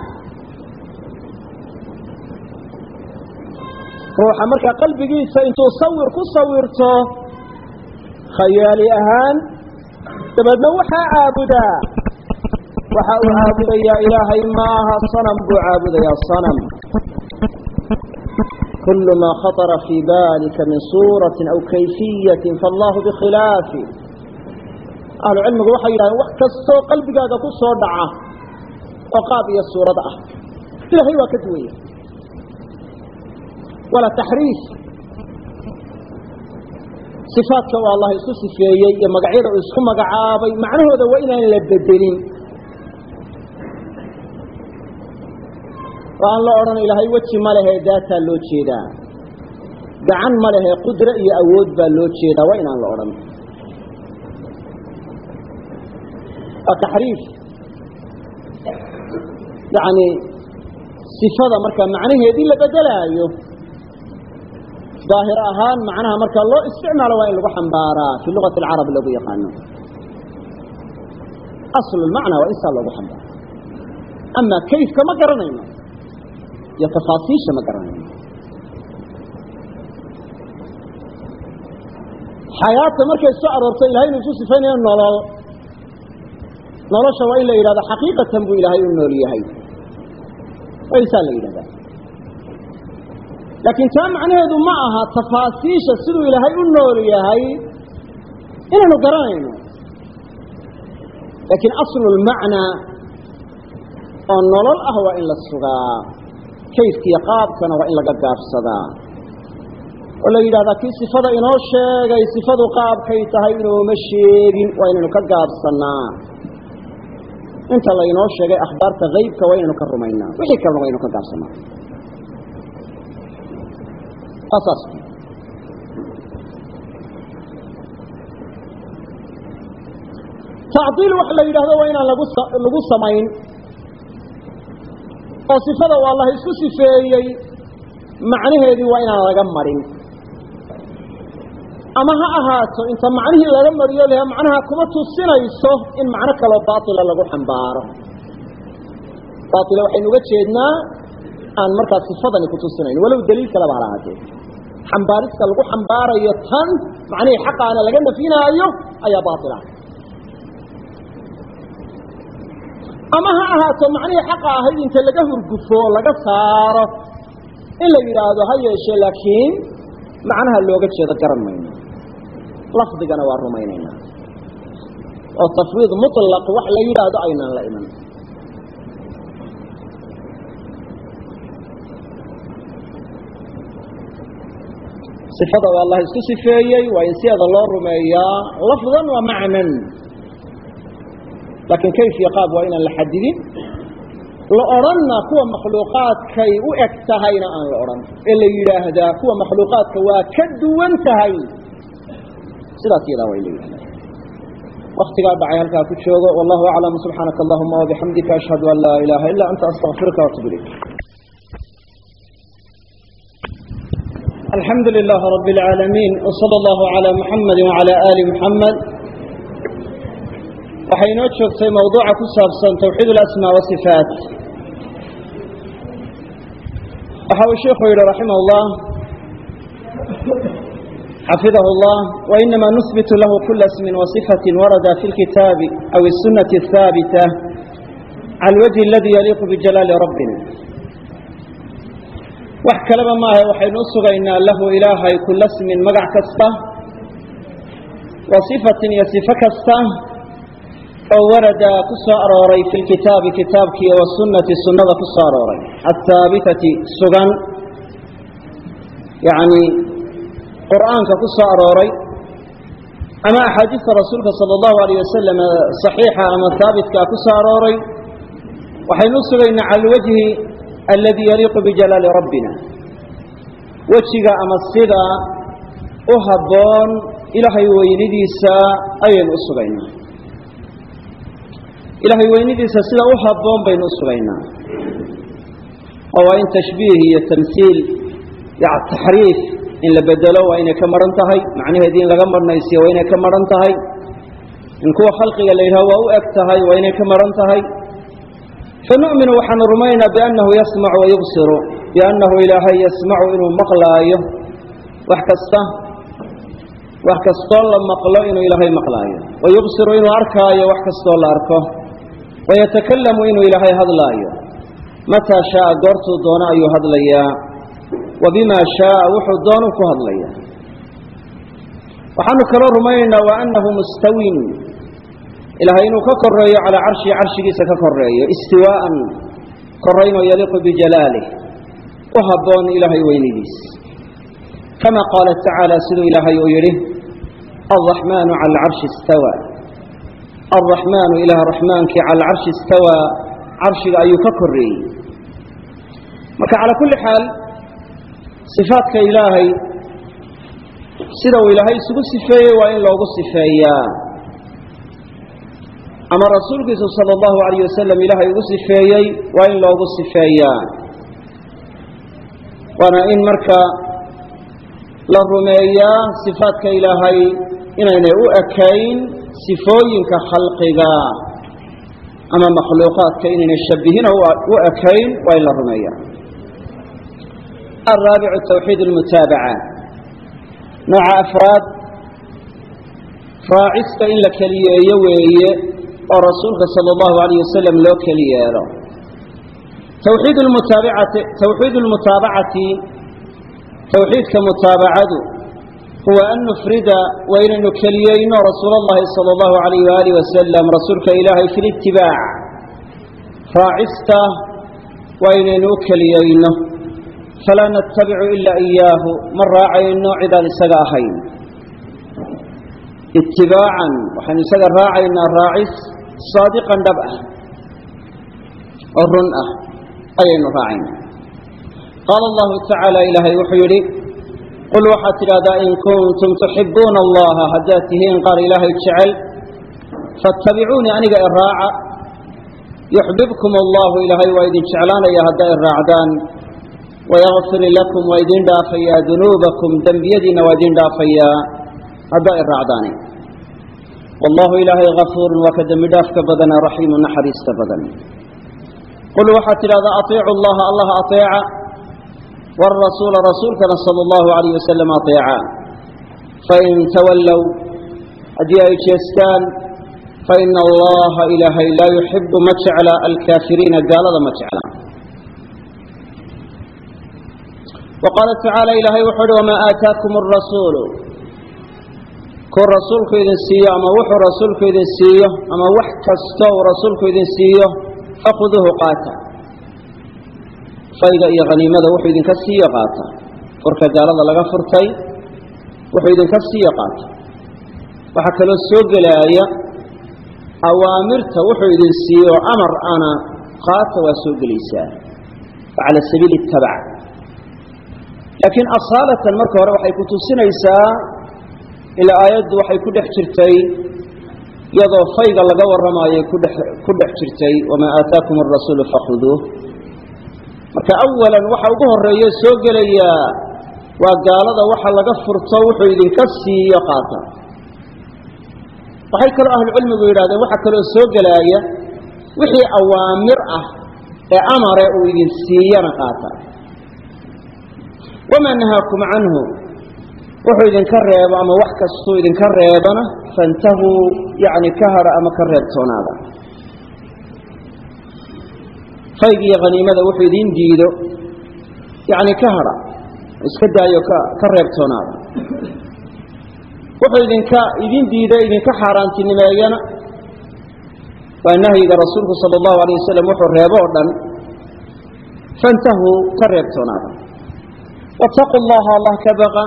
Ruuxa markaa qalbigiisa intuu sawir ku sawirto khayaali ahaan dabeedna waxaa caabudaa waxa uu caabudayaa ilaahay maaha sanam buu caabudayaa sanam كل ما خطر في بالك من صورة أو كيفية فالله بخلافه. ahlucilmigu waxay yidhahdeen wax kastoo qalbigaaga ku soo dhaca oo qaab iyo suurad ah ilaahay waa ka duwaya wala taxriif sifaadka waa allah isu sifeeyey iyo magacyada uu isku magacaabay macnahooda waa inaan la bedelin aan la odhan ilaahay weji ma lehe daataa loo jeedaa. Gacan ma lehe qudre iyo awood baa loo jeedaa waa inaan la odhan. Waa taxriif. Yani sifada markaa macnaheedii la bedelaayo daahir ahaan macnaha marka loo isticmaalo waa in lagu xambaaraa fi lugati alcarab lagu yaqaano. Aslu lmacnaa waa in saa loogu xambaaro ama kayfka ma garanayno iyo tafaasiisha ma garanayno xayaata markay soo aroorto ilahay inu isu sifaynayo nolol nolosha waa in la yidhahdo xaqiiqatan buu ilaahay u nool yahay waa in saa la yidhahdaa laakiin taa macnaheedu ma aha tafaasiisha siduu ilaahay u nool yahay inaynu garanayno laakiin aslu lmacnaa oo nolol ah waa in la sugaa kayfkiiyo qaabkana waa in laga gaabsadaa oo la yidhahdaa kii sifada inoo sheegay sifadu qaabkay tahay inuuma sheegin waa inaynu ka gaabsanaa inta laynoo sheegay akhbaarta haybka waa inaynu ka rumaynaa. Wixii kalena waa ynu ka gaabsanaa asaas tacdiil waxa la yidhahdo waa inaan lagu lagu samayn oo sifada uu allah isku sifeeyey macnaheedii waa inaan laga marin. Ama ha ahaato inta macnihii laga mariyo leha macnaha kuma tusinayso in macno kaloo baatila lagu xambaaro. Baaila waxaynu uga jeednaa aan markaa sifadani kutusinayn walow daliil kaleba hala ahaatee xambaarista lagu xambaarayo tan macnihii xaqaana laga nafinaayo ayaa baaila ama ha ahaato macnihii xaqa ahayd inta laga hurgufo laga saaro in la yidhaahdo ha yeeshee laakiin macnaha looga jeedo garan mayno. Lafdigana waa rumaynaynaa. Oo tafwiid muطlaq wax la yidhaahdo aynaan la iman. Sifada waa allah isku sifeeyey waa in sideeda loo rumeeyaa. Lafdan wa macnan laakiin kayfiya qaab waa inaan la xadidin. La odhanna kuwa makhluuqaadkay u eg tahayna aan la odhan ee la yidhaahdaa kuwa makhluuqaadka waa ka duwan tahay. Sidaas yadaa waa in la yidhahdaa waktigaa dhacay halkaa ku joogo. Wallahu aclam. Subxaanaka allahuma wabixamdika ashhadu an laa ilaaha ilaa anta astakfiruka waatubu ilayk. Alxamdu lilah rab اlcaalamiin wsala allahu عalى muxamadi wعalى ali muxamed waxay inoo joogtay mawduuca ku saabsan tawxiid اlasmaa wasifaat waxa uu sheikhu yidhi raximah اllah xafidah اllah wainama nuhbitu lahu kula smin wasifaة warada fi اlkitaabi aw الsunaةi الhaabita cala اlwجhi aladi yaliiqu bijalaali rabbina wax kaleba maaha waxaynu u sugaynaa lahu ilaahay kula smin magac kasta wa sifatin iyo sifo kasta oo warada ku soo arooray fi lkitaabi kitaabkiiyo wasunnati sunnada ku soo arooray. Athaabitati sugan yacni qur'aanka ku soo arooray ama axaadiista rasuulka sala allahu alayh wasalam saxiixa ama haabitka ku arooray waxaynu sugaynaa cala alwajhi yaliiqu bijalaali rabbina. Wejiga ama sida u habboon ilaahay weynidiisa ayaynu u sugaynaa ilaahay weynidiisa sida u habboon baynu u sugaynaa oo waa in tashbiih iyo tamhiil taxriif in la bedelo waa inay ka maran tahay. Macnaheedii in laga marnaysiyo waa inay ka maran tahay. In kuwa khalqiga la yidhaho waa u eg tahay waa inay ka maran tahay. Fanu'minu waxaanu rumaynaa biannahu yasmacu wayubsiru biannahu ilaahay yasmacu inuu maqlaayo. Wax kasta wax kastoo la maqlo inuu ilaahay maqlaayo. Wayubsiru inuu arkaayo wax kastoo la arko wayatakallamu inuu ilaahay hadlaayo mataa shaaa goortuu doono ayuu hadlayaa wa bimaa shaaa wuxuu doonu ku hadlayaa waxaanu kaloo rumaynaynaa wa annahu mustawin ilaahay inuu ka koreeyo calaa carshii carshigiisa ka koreeyo istiwaa'an koraynoo yaliiqu bijalaalih u habboon ilaahay weynidiis kama qaala tacaala siduu ilaahay uu yidhi alraxmaanu cala alcarshi istawa alraxmaanu ilaah raxmaankii cala alcarshi istawaa carshiga ayuu ka koreeyey marka calaa kulli xaal sifaadka ilaahay sida uu ilaahay isugu sifeeyey waa in loogu sifeeyaa ama rasuulkiisu sala allahu alayh wasalam ilaahay ugu sifeeyey waa in loogu sifeeyaa waana in marka la rumeeyaa sifaadka ilaahay inaynay u ekayn sifooyinka khalqiga ama makhluuqaadka inaynay shabihina u ekayn waa in la rumeeyaa alraabicu tawxiid almutaabaca. Nooca afraad raacista in la keliyeeyo weeye oo rasuulka sala allahu alayh wasalam loo keli yeelo tawxiid lmutaabacati tawxiid lmutaabacati tawxiidka mutaabacadu huwa an nufrida waa inaynu keliyeyno rasuul allahi sala allahu alayh waaalih wasalam rasuulka ilaahay fi litibaac raacista waa inaynu u keliyeyno falaa natabicu ila iyaahu ma raacayno cidaan isaga ahayn itibaacan waxaynu isaga raacaynaa raacis saadiqan dhab ah oo run ah ayaynu raacayna qaala allahu tacaala ilaahay wuxuu yidhi qul waxaad tidhahdaa in kuntum tuxibuuna allaha haddaad tihiin qaar ilaahay jecel faatabicuunii aniga i raaca yuxbibkum allahu ilaahay waa idin jeclaanaya haddaa i raacdaan wayakfir lakum waa idin dhaafayaa dunuubakum dembiyadiinna waa idin dhaafayaa haddaa i raacdaani wallahu ilaahay gafuurun waa ka dembi dhaafka badana raxiimu naxariista badan qul waxaad tidhahdaa aiicu llaha allah aeeca wrasuula rasuulkana sala allahu alayh wasalam aeeca fain tawallow haddii ay jeestaan faina allaha ilaahay laa yuxibu ma jecla alkaafiriina gaalada ma jecla wa qaala tacaala ilaahay wuxuu uhi wamaa aataakum arasuulu kuu rasuulku idin siiyo ama wuxuu rasuulku idin siiyo ama wax kasta uu rasuulku idin siiyo fakhuduuhu qaata fayga iyo haniimada wuxuu idinka siiyo qaata furka gaalada laga furtay wuxuu idinka siiyo qaata waxaa kaloo soo gelaaya awaamirta wuxuu idin siiyo amar ana qaata waa soo gelaysaa. Cala sabiili itabac laakiin asaalatan marka hore waxay ku tusinaysaa ilaa aayaddu waxay ku dhex jirtay iyadoo fayga laga warramaayay ku dhex jirtay wamaa aataakum arasuulu fakhuduuh marka awalan waxa ugu horreeya soo gelaya waa gaalada waxa laga furto wuxuu idinka siiyo qaata. Waxay kaloo ahlucilmigu yidhahdeen waxaa kaloo soo gelaaya wixii awaamir ah ee amare uu idin siiyana qaata. Wamaa nahaakum canhu? Wuxuu idinka reebo ama wax kastuu idinka reebana fantahuu yani ka hara ama ka reebtoonaada fayg iyo haniimada wuxuu idin diido yani ka hara iska daayo ka reebtoonaada wuxuu idinka idin diido idinka xaaraantinimeeyana waa nahyiga rasuulku sala allahu alayh wasalam wuxuu reebo oo dhan fantahuu ka reebtoonaada wattaquu allaha allah ka baqa.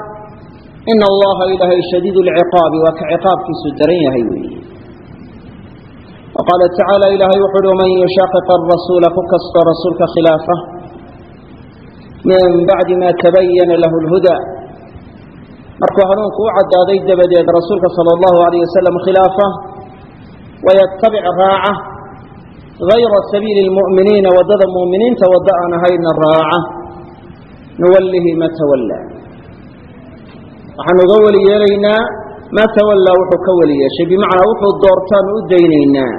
Ina allaha ilaahay shadiid lciqaabi waa ka ciqaabkiisu daran yahay weeye qaala tacaala ilaahay wuxu uhi waman yushaqiq arasuula ku kastoo rasuulka khilaafa min bacdi ma tabayana lahu lhuda markuu hanuunku u caddaaday dabadeed rasuulka sala allahu alayh wasalam khilaafa wayatabic raaca gayra sabiili lmu'miniina waddada mu'miniinta waddo aan ahayna raaca nuwallihi ma tawallaa waxaanu uga weli yeelaynaa maa tawallaa wuxuu ka weli yeeshay bimacnaa wuxuu doortaanu u daynaynaa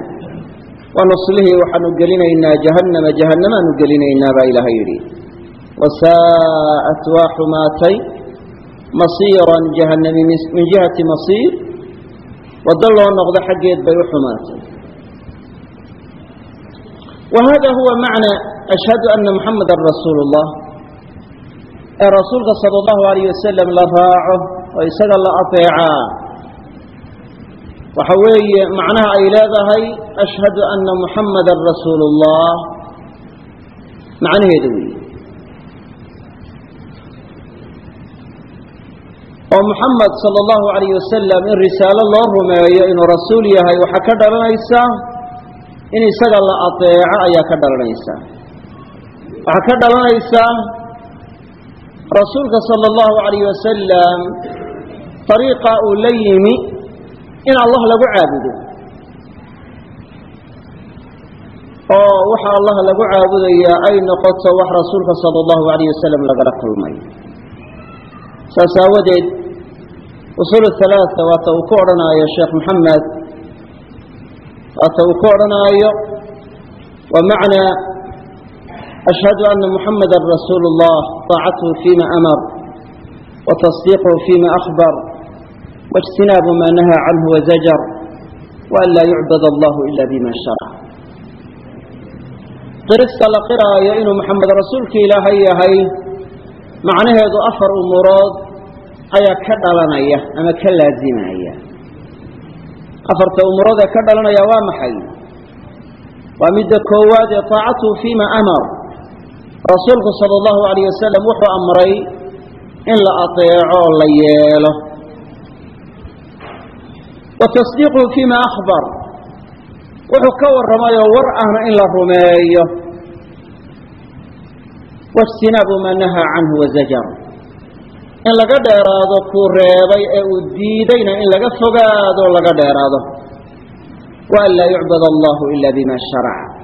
wa nuslihii waxaanu gelinaynaa jahannama jahannamaanu gelinaynaa baa ilaahay yidhi. Wasaa'at waa xumaatay masiiran jahannami min jihati masiir. Waddo loo noqdo xaggeed bay u xumaatay. Wa huwa macna ashhadu ana muxamadan rasuulu اllah ee rasuulka sala allahu alayh wasalam la raaco oo isaga la ateecaa waxa weeye macnaha ay leedahay ashhadu ana muxamadan rasuulu اllah macnaheeda weeye. Oo muxamed sala allahu alayh wasalam in risaalo loo rumeeyo inuu rasuul yahay waxaa ka dhalanaysa in isaga la ateeco ayaa ka dhalanaysa. Waxaa ka dhalanaysa rasuulka sala allahu alayh wasalam ariiqa uu la yimi in allah lagu caabudo. Oo waxa allah lagu caabudayaa ay noqoto wax rasuulka sala allahu alayh wasalam lagala kulmay. Saas aawadeed usul halaaa waata uu ku odhanaayo sheekh maxamed waata uu ku odhanaayo wa macnaa ashhadu ana muxamada rasuulu اllah طaacathu fima amar wa tasdiiqhu fima akhbar waاjtinaabu ma nahaa canhu wazajar waan laa yucbad allahu ila bima sharac qirista la qiraayo inuu maxamed rasuulka ilaahay yahay macnaheedu afar umuurood ayaa ka dhalanaya ama ka laazimaya afarta umuurood ee ka dhalanaya waa maxay waa midda koowaad ee taacatuhu fima amar rasuulku sala allahu alayh wasalam wuxuu amray in la ateeco oo la yeelo wa tasdiiquhu fima akhbar. Wuxuu ka warramayoo war ahna in la rumeeyo. Waijtinaabu maa nahaa canhu wazajar in laga dheeraado kuu reebay ee uu diidayna in laga fogaado laga dheeraado. Wa an laa yucbad allahu ila bima sharaca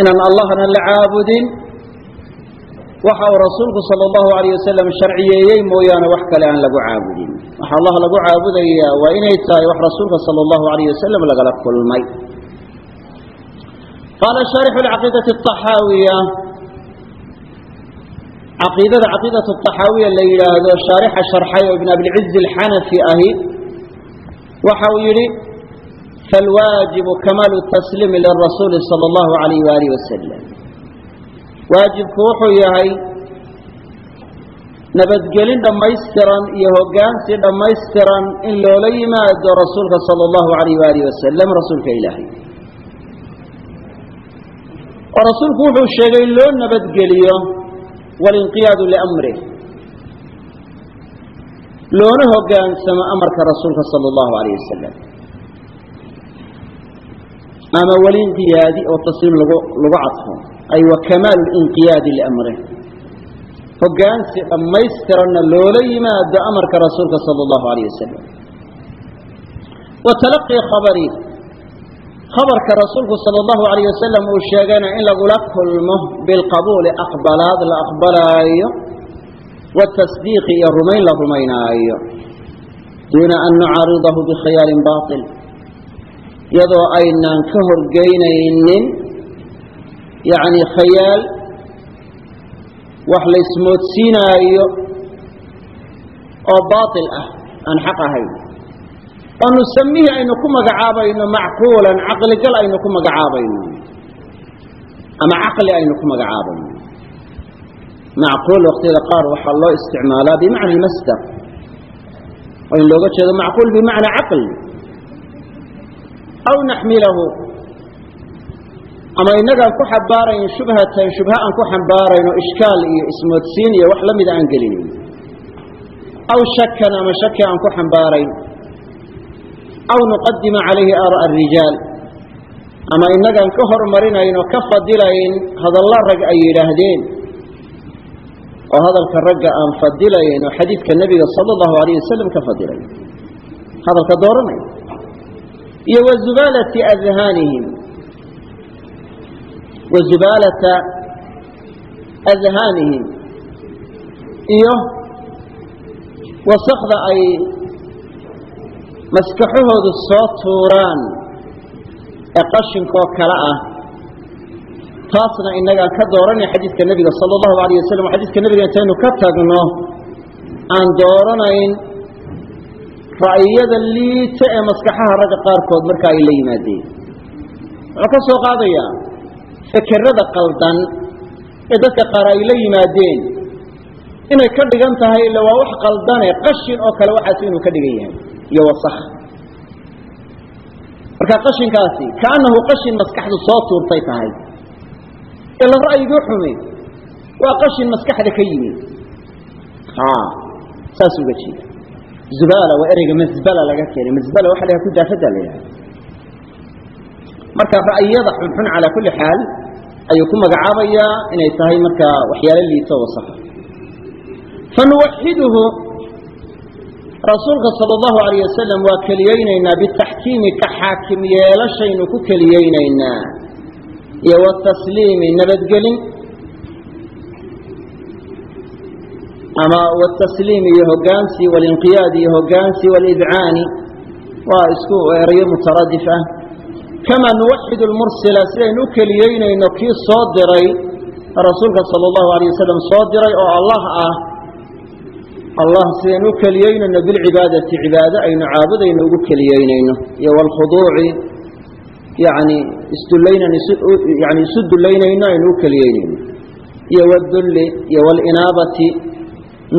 inaan allahna la caabudin waxa uu rasuulku sala allahu alayh wasalam sharciyeeyey mooyaane wax kale aan lagu caabudin. Waxa allah lagu caabudayaa waa inay tahay wax rasuulka sala allahu alayh wasalam lagala kulmay. Qaala shaarixu lcaqiidati axaawiya caqiidada caqiidatu axaawiya la yidhaahdo shaarixa sharxay oo ibn abilcizi alxanafi ahi waxa uu yidhi falwaajibu kamaalu tasliimi lirasuuli sala allahu alayh waalih wasalam waajibku wuxuu yahay nabadgelin dhammaystiran iyo hoggaansi dhammaystiran in loola yimaado rasuulka sala allahu alayh waalih wasalam rasuulka ilaahay. Oo rasuulku wuxuu sheegay loo nabadgeliyo walinqiyaadu liamrih loona hoggaansamo amarka rasuulka sala allahu alayh wasalam ama walinqiyaadi oo tasliim lagu lagu cadfo ay wa kamaalu linqiyaadi liamrih hoggaansi dhammaystiranna loola yimaado amarka rasuulka sala allahu alayh wasalam wa talaqii khabari. Khabarka rasuulku sala allahu alayh wasalam uu sheegayna in lagula kulmo bilqabuuli aqbalaad la aqbalaayo watasdiiqi iyo rumayn la rumaynaayo. Duuna an nucaaridahu bikhayaalin baatil. Iyadoo aynaan ka horgeynaynin yacni khayaal wax la ismoodsiinaayo oo baatil ah aan xaq ahayn. Oo nusamihi aynu ku magacaabayno macquulan caqligal aynu ku magacaabayno. Ama caqli aynu ku magacaabayno. Macquul waqtiyada qaar waxaa loo isticmaalaa bimacna almasdar oo looga jeedo macquul bimacna caqli. Aw naxmilahu ama inagaan ku xambaarayn shubhatan shubha aan ku xambaarayno ishkaal iyo ismoodsiin iyo wax la mida aan gelinayn aw shakan ama shaki aan ku xambaarayn. Aw nuqadima calayhi aara'a arijaal ama inagaan ka hormarinayn oo ka fadilayn hadalla rag ay yidhaahdeen. Oo hadalka ragga aan fadilayn oo xadiidka nebiga sala allahu alayh wasalam ka fadilayn. Hadalka dooranay. Iyo wa zubaalati adhaanihim wa zubaalata adhaanihim iyo wasakda ay maskaxahoodu soo tuuraan ee qashinkoo kale ah. Taasna inagaan ka dooranay xadiidka nebiga sala allahu alayh wasalam xadiidka nebiga intaynu ka tagno aan dooranayn ra'yiyada liita ee maskaxaha ragga qaarkood marka ay la yimaadeen. Wuxuu ka soo qaadayaa fekerada qaldan ee dadka qaar ay la yimaadeen. Inay ka dhigan tahay illa waa wax qaldane qashin oo kale waxaas inuu ka dhigan yahay iyo wasakh. Marka qashinkaasi kaanahu qashin maskaxdu soo tuurtay tahay. Ila ra'yigii xumi waa qashin maskaxda ka yimi. Saas uga jeeda. Zubala waa ereyga masbala laga keenay. Masbala waxa la ku daafada la yidhaha marka ra'yiyada xunxun calaa kulli xaal ayuu ku magacaabayaa inay tahay marka waxyaalo liito wasakha fanuwaxiduhu rasuulka sala allahu alayh wasalam waa keliyeynaynaa bitaxkiimi ka xaakim yeelashaynu ku keliyeynaynaa iyo watasliimi nabadgelin ama wtasliimi iyo hogaansi walinqiyaadi iyo hogaansi walidcaani waa isku erayo mutaradif ah kama nuwaxid lmursila sidaynu u keliyeynayno kii soo diray rasuulka sala allahu alayh wasalam soo diray oo allah ah allah sidaynu u keliyeynayno bilcibaadati cibaado aynu caabudayno ugu keliyeynayno iyo wlkhuduuci yani isdulaynan isu dulaynayno aynu u keliyeynayno iyo wdulli iyo wlinaabati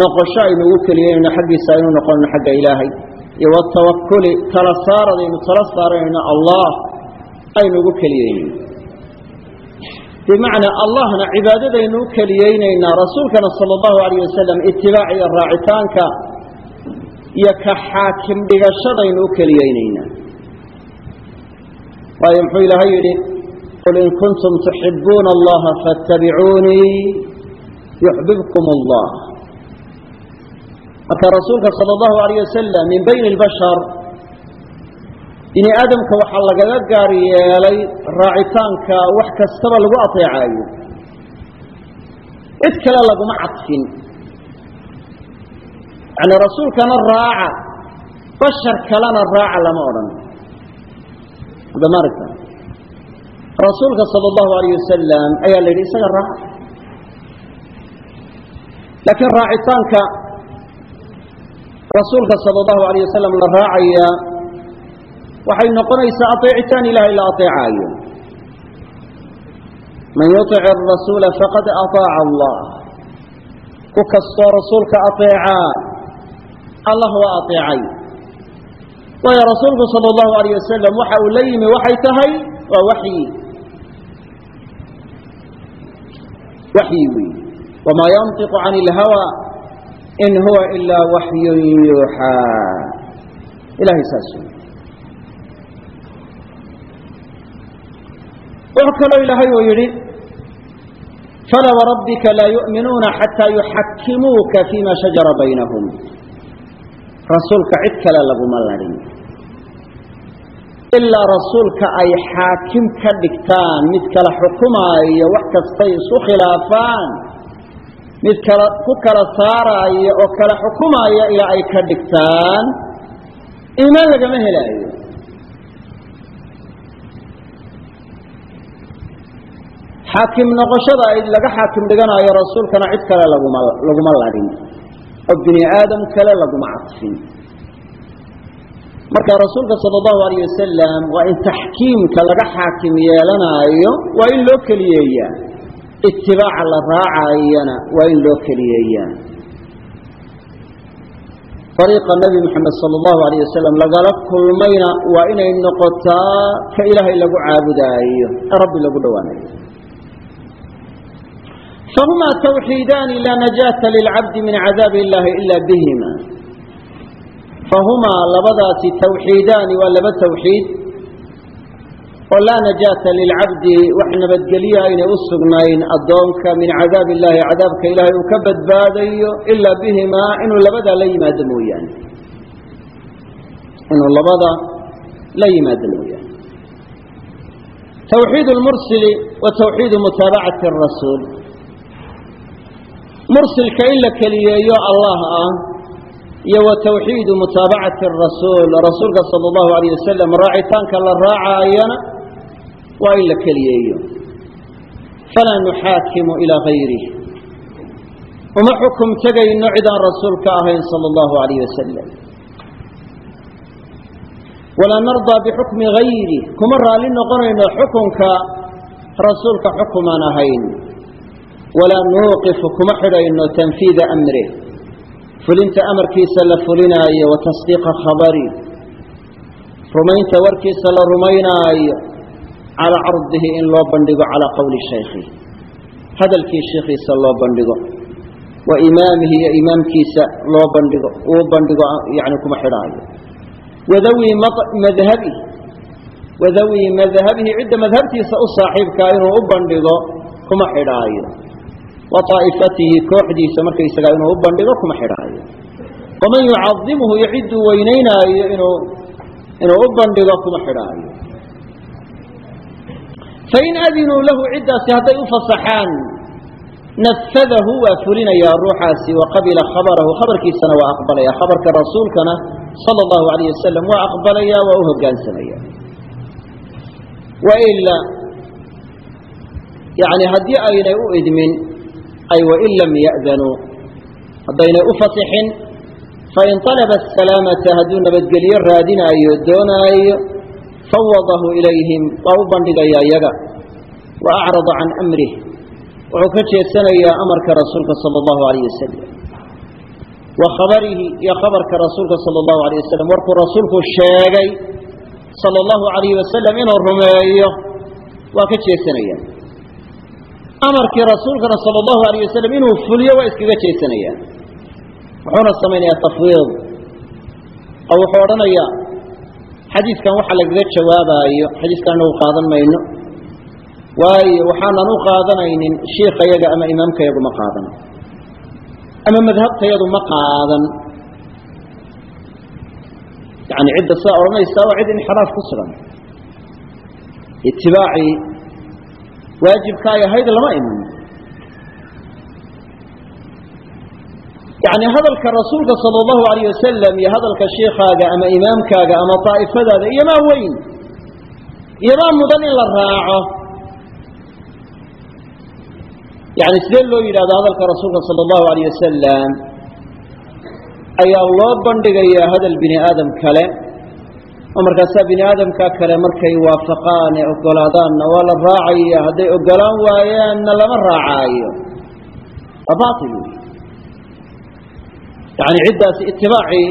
noqosho aynu ugu keliyeynayno xaggiisa aynu noqonno xagga ilaahay iyo wtawakuli tala saaradaynu tala saaranayno allah aynu ugu keliyeynayno bimacnaa allahna cibaadadaynu u keliyeynaynaa rasuulkana sala allahu alayh wasalam itibaac iyo raacitaanka iyo ka xaakim dhigashadaynu u keliyeynaynaa waayo muxuu ilaahay yidhi qul in kuntum tuxibuuna allaha faاtabicuunii yuxbibkum allah marka rasuulka sala allahu alayh wasalam min bayni اlbashar bini aadamka waxaa lagaga gaar yeelay raacitaanka wax kastaba lagu ateecaayo. Cid kale laguma cadfin yani rasuulkana raaca bashar kalena raaca lama odhan. Damarka rasuulka sala allahu alayh wasalam ayaa la yidhi isaga raaca laakiin raacitaanka rasuulka sala allahu alayh wasalam la raacaya waxay noqonaysaa aeecitaan ilahay la aeecaayo man yuطic arasuula faqad aطaaca allah ku kastoo rasuulka aeecaa allah waa aeecay waayo rasuulku sal allahu alayh wasalam waxa uu la yimi waxay tahay waa waxyi waxyi wey wamaa yanطiqu can اlhawa in huwa ilaa waxyun yuuxaa ilahay saas wuxuu kaloo ilaahay uu yidhi fala wrabbika laa yu'minuuna xataa yuxakimuuka fima shajara baynahum. Rasuulka cid kale laguma ladhin ilaa rasuulka ay xaakim ka dhigtaan mid kala xukumaayo wax kastay isu khilaafaan mid kala ku kala saaraya oo kala xukumaya ilaa ay ka dhigtaan iimaan lagama helaayo xaakim noqoshada ay laga xaakim dhiganayo rasuulkana cid kale laguma laguma ladhin oo bini aadam kale laguma cadfin marka rasuulka sala allahu alayh wasalam waa in taxkiimka laga xaakim yeelanaayo waa in loo keliyeeyaa itibaaca la raacayana waa in loo keliyeeyaa ariiqa nebi moxamed sala allahu alayh wasalam lagala kulmayna waa inay noqotaa ka ilaahay lagu caabudaayo ee rabbi lagu dhowaanayo fahumaa tawxiidaani laa najaata lilcabdi min cadaabi illahi ila bihima fahumaa labadaasi tawxiidaani waa laba tawxiid oo laa najaata lilcabdi wax nabadgelya aynay u sugnayn addoonka min cadaabi illahi cadaabka ilaahay uu ka badbaadayo ilaa bihimaa inuu labadaa la yimaado mooyaane inuu labada la yimaado mooyaane tawxiid lmursili wa tawxiidu mutaabacati arasuul mursilka in la keliyeeyo allah ah iyo wa tawxiidu mutaabacati arasuul rasuulka sala allahu alayh wasalam raacitaanka la raacaayana waa in la keliyeeyo. Falaa nuxaakimu ilaa gayrih uma xukum tegayno cidaan rasuulka ahayn sala allahu alayh wasalam walaa nardaa bixukmi gayri kuma raalli noqonayno xukunka rasuulka xukumaan ahayn walaa nuuqifu kuma xidhayno tanfiida amrih fulinta amarkiisa la fulinaayo wa tasdiiqa khabari. Rumaynta warkiisa la rumaynaayo calaa cardihi in loo bandhigo calaa qowli shaykhi. Hadalkii sheikhiisa loo bandhigo wa imaamihi iyo imaamkiisa loo bandhigo uu bandhigo yani kuma xidhaayo. Wadawi madhabihi wadawi madhabihi cidda madhabtiisa u saaxiibkaa inuu u bandhigo kuma xidhaayo wa aa'ifatihi kooxdiisa markaysagaa inuu u bandhigo kuma xidhaayo. Waman yucadimuhu iyo cidduu weynaynaayo inuu inuu u bandhigo kuma xidhaayo. Fain adinuu lahu ciddaasi hadday u fasaxaan nafadahu waa fulinayaa ruuxaasi wa qabila khabarahu khabarkiisana waa aqbalaya khabarka rasuulkana sala allahu alayh wasalam waa aqbalaya waa u hogaansamaya waila yani haddii aynay u idmin ay wain lam ya'danuu haddaynay u fasixin fain alaba asalaamata hadduu nabadgelyo raadinaayo doonaayo fawadahu ilayhim waa u bandhigayaa iyaga wa acrada can amrih wuxuu ka jeedsanayaa amarka rasuulka sala allahu alayh wasalam wa khabarihi iyo khabarka rasuulka sala allahu alayh wasalam warkuu rasuulku sheegay sala allahu alayh wasalam inuu rumeeyo waa ka jeedsanayaa amarkii rasuulkana sala allahu alayh wasalam inuu fuliyo waa iskaga jeedsanayaa wuxuuna samaynayaa tafwiid. Oo wuxuu odhanayaa xadiiskan waxa lagaga jawaabaayo xadiiskan inagu qaadan mayno. Waayo waxaanan u qaadanaynin shiikayaga ama imaamkayagu ma qaadan. Ama madhabtayadu ma qaadan. Yani cidda sidaa odhanaysaa waa cid inxiraaf ku sugan. Itibaacii waajibka ay ahayd lama iman. Yani hadalka rasuulka sala allahu alayh wasalam iyo hadalka shiikaaga ama imaamkaaga ama daa'ifadaada iyomaa weyn iyomaa mudan in la raaco. Yani sidee loo yidhahdo hadalka rasuulka sala allahu alayh wasalam ayaa loo bandhigayaa hadal bini aadam kale oo markaasaa bini aadamka kale markay waafaqaan ee ogolaadaanna waa la raacaya hadday ogolaan waayaanna lama raacaayo. Waa bail ciddaasi itibaacii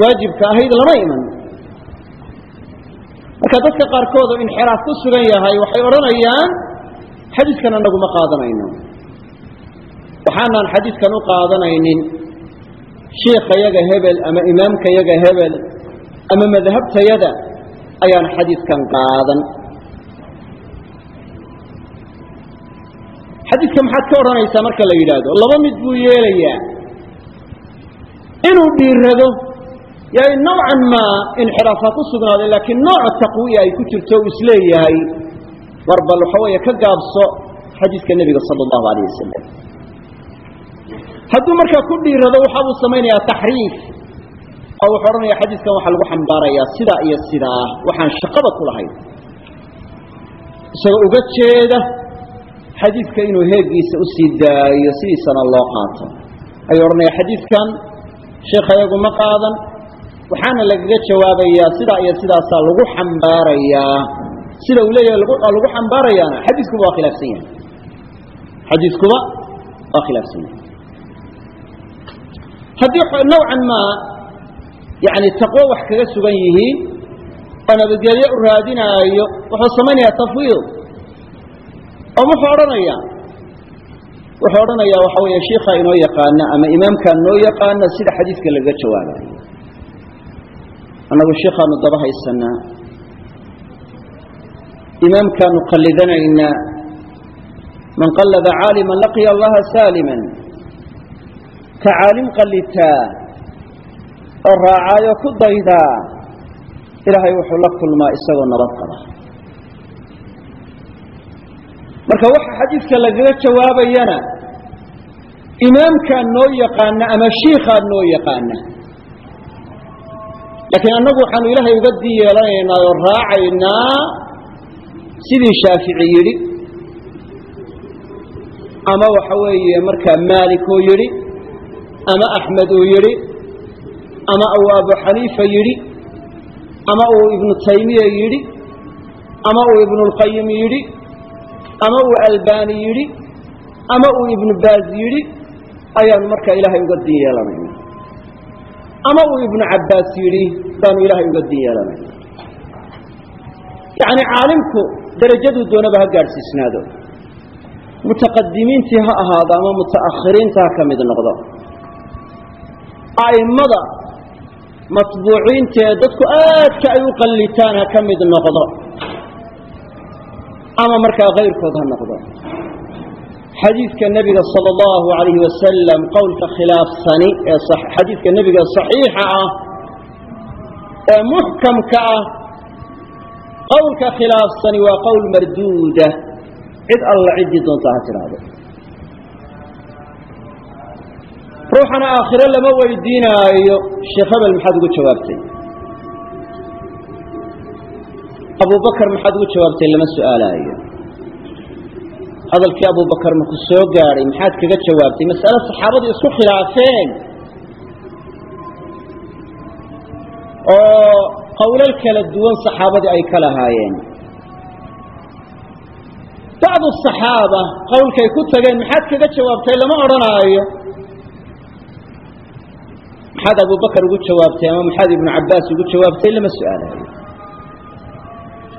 waajibka ahayd lama iman. Marka dadka qaarkood oo inxiraaf ku sugan yahay waxay odhanayaan xadiiskan anagu ma qaadanayno. Waxaanaan xadiiskan u qaadanaynin shiikayaga hebel ama imaamkayaga hebel ama madhabtayada ayaan xadiiskan qaadan. Xadiiska maxaad ka odhanaysaa marka la yidhaahdo? Laba mid buu yeelayaa. Inuu dhiirado yani nowcan maa inxiraafaad ku sugnaaday laakiin nooc taqwiya ay ku jirto uu is leeyahay war bal waxa weeye ka gaabso xadiiska nebiga sala allahu alayh wasalam hadduu markaa ku dhiirado waxa uu samaynayaa taxriif oo wuxuu odhanaya xadiiskan waxaa lagu xambaarayaa sidaa iyo sidaa waxaan shaqaba ku lahayn. Isagoo uga jeeda xadiidka inuu heegiisa u sii daayo sidiisana loo qaato. Ayuu odhanaya xadiidkan sheekhayagu ma qaadan. Waxaana lagaga jawaabayaa sidaa iyo sidaasaa lagu xambaarayaa sida uu leeyahay lagu xambaarayaana xadiiskuba waa khilaafsan yahay. Xadiiskuba waa khilaafsan yahay. Haddii nawcan maa yani taqwo wax kaga sugan yihiin oo nabadgelyo u raadinaayo wuxuu samaynayaa tafwiid oo muxuu odhanaya wuxuu odhanayaa waxa weeye shiikhaa inoo yaqaana ama imaamkaa noo yaqaana sida xadiidka lagaga jawaabayo annagu shiikaanu daba haysanaa imaamkaanu qallidanaynaa man qallada caaliman laqiya allaha saaliman ka caalim qallitaa oo raacaayo ku daydaa ilaahay wuxuu la kulmaa isagoo nabad qaba. Marka waxa xadiidka lagaga jawaabayana imaamkaa noo yaqaana ama shiikaa noo yaqaana laakiin annagu waxaanu ilaahay uga dii yeelanaynaa oo raacaynaa sidii shaafici yidhi ama waxa weeye markaa maalik uu yidhi ama axmed uu yidhi ama uu abu xaniifa yidhi ama uu ibnu taymiya yidhi ama uu ibnulqayim yidhi ama uu albani yidhi ama uu ibnu baaz yidhi ayaanu markaa ilaahay uga din yeelanayna ama uu ibnu cabbaas yidhi baanu ilaahay uga din yeelanayna yacni caalimku derajaduu doonaba ha gaadhsiisnaado. Mutaqadimiintii ha ahaado ama muta'akhiriinta ha ka mid noqdo. A'immada matbuuciintaee dadku aadka ay u qallitaan ha ka mid noqdo. Ama markaa kayrkood ha noqdo. Xadiidka nebiga sala allahu alayhi wasalam qowlka khilaafsani ee xadiidka nebiga saxiixa ah ee muxkamka ah qowlka khilaafsani waa qowl marduuda. Cid alla ciddii doonta ha tidhaahdo ruuxana aakhiro lama weydiinaayo. Sheekh hebel maxaad ugu jawaabtay? Abubakar maxaad ugu jawaabtay lama su'aalaayo? Hadalkii abubakar maku soo gaadhay maxaad kaga jawaabtay? Mas'ale saxaabadu isku khilaafeen. Oo qowlal kala duwan saxaabadii ay ka lahaayeen. Bacdu saxaaba qowlkay ku tageen maxaad kaga jawaabtay? Lama odhanaayo maxaad abubakar ugu jawaabtay ama maxaad ibnu cabbaas ugu jawaabtay? Lama su'aalaayo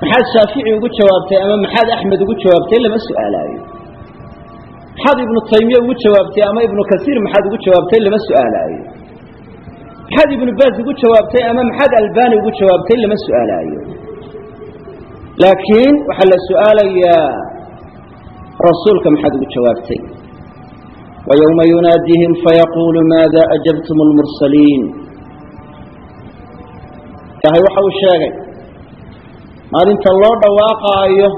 maxaad shaafici ugu jawaabtay ama maxaad axmed ugu jawaabtay? Lama su'aalaayo maxaad ibnu taymiya ugu jawaabtay ama ibnu kasiir maxaad ugu jawaabtay? Lama su'aalaayo maxaad ibnu baaz ugu jawaabtay ama maxaad albani ugu jawaabtay? Lama su'aalaayo laakiin waxaa la su'aalayaa rasuulka maxaad ugu jawaabtay ويوم يناadيهم فيقول ماذا أجبتم المرسلين ilahay waxa uu sheegay maalinta loo dhawaaqaayo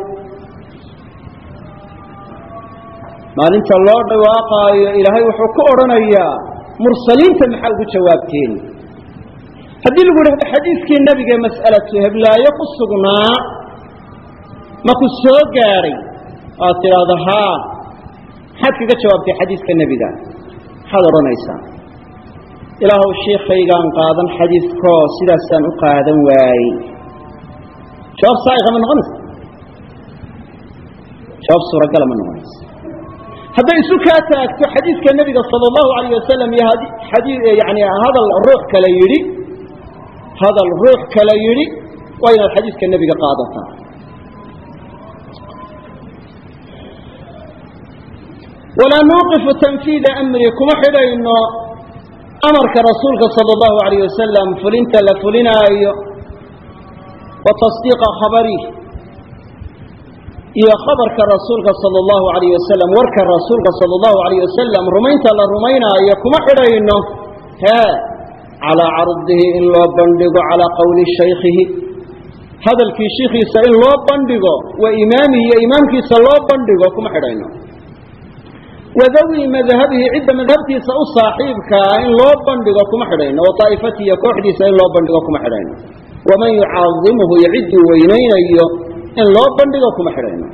maalinta loo dhawaaqaayo ilaahay wuxuu ku odhanayaa mursaliinta maxaa ugu jawaabteen haddii lagu idhahdo xadiiskii nebiga ee mas'alatu heblaayo ku sugnaa maku soo gaadhay aad tidhaahdo haa maxaad kaga jawaabtay xadiiska nebiga. Maxaad odhanaysaa ilaahuw shiikaygaan qaadan xadiidkoo sidaasaan u qaadan waayey jawaab saaiqa ma noqonaysa? Jawaab suuragala ma noqonaysa. Hadday isu kaa taagto xadiidka nebiga sala allahu alayh wasalam iyo xadii yani hadal ruux kale yidhi hadal ruux kale yidhi waa inaad xadiidka nebiga qaadataa walaa nuuqifu tanfiida amri kuma xidhayno amarka rasuulka sala allahu alayh wasalam fulinta la fulinaayo wa tasdiiqa khabarih iyo khabarka rasuulka sala allahu alayh wasalam warka rasuulka sala allahu alayh wasalam rumaynta la rumaynaayo kuma xidhayno hee calaa cardihi in loo bandhigo calaa qowli shaykhihi hadalkii shiikhiisa in loo bandhigo wa imaamihi iyo imaamkiisa loo bandhigo kuma xidhayno wadawi madhabihi cidda madhabtiisa u saaxiibkaa in loo bandhigo kuma xidhayno wa daa'ifatihi iyo kooxdiisa in loo bandhigo kuma xidhayno. Waman yucadimuhu iyo cidduu weynaynayo in loo bandhigo kuma xidhayno.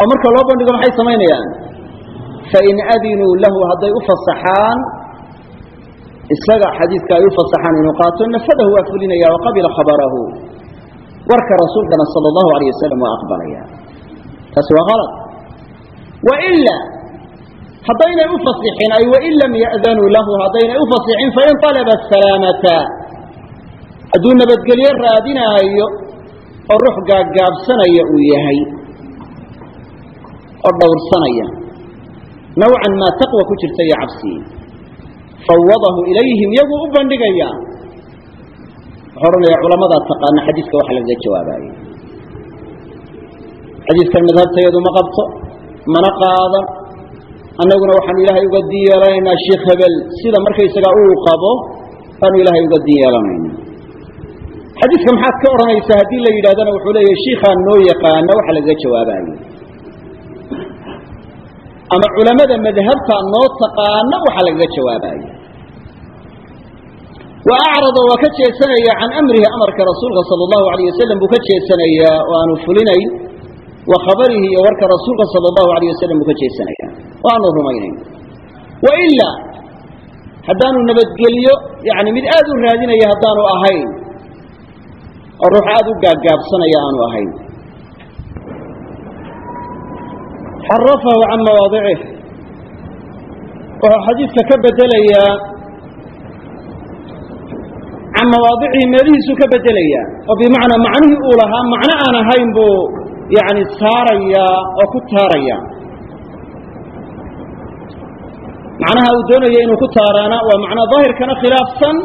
Oo marka loo bandhigo maxay samaynayaan? Fain adinuu lahu hadday u fasaxaan isaga xadiidka ay u fasaxaan inuu qaato nafadahu waa fulinaya waqabila khabarahu. Warka rasuulkana sala allahu alayh wasalam waa aqbalaya. Taasi waa alad waila haddaynay u fasixin ay wain lam ya'danuu lahu haddaynay u fasixin fain alaba asalaamata hadduu nabadgelyo raadinaayo oo ruux gaaggaabsanaya uu yahay oo dhowrsanaya nawcan maa taqwa ku jirta iyo cabsi fawadahu ilayhim yaguu u bandhigaya. Wuxuu odhanaya culamadaa taqaana xadiiska waxa lagaga jawaabaye xadiiskan madhabtayadu ma qabto mana qaadan annaguna waxaanu ilaahay uga din yeelanaynaa sheikh hebel sida markaysagaa uu qabo baanu ilaahay uga din yeelanayna xadiiska maxaad ka odhanaysaa haddii la yidhahdana wuxuu leeyahy shiikhaan noo yaqaana waxa lagaga jawaabaye ama culamada madhabta noo taqaana waxaa lagaga jawaabayo wa acrada waa ka jeesanaya can amrihi amarka rasuulka sala allahu alayh wasalam buu ka jeesanayaa oo fulinayn wa khabarihi iyo warka rasuulka sala allahu alayh wasalam buu ka jeesanaya. Oo aanu rumaynayn waila haddaanu nabadgelyo yani mid aad u raadinaya haddaanu ahayn oo ruux aad u gaaggaabsanaya aanu ahayn. Xarafahu can mawaadicih wuxuu xadiidka ka bedelayaa can mawaadicihi meelihiisuu ka bedelayaa oo bimacnaa macnihii uu lahaa macno aan ahayn buu yani saarayaa oo ku taaraya. Macnaha uu doonaya inuu ku taaraana waa macnaa daahirkana khilaafsan.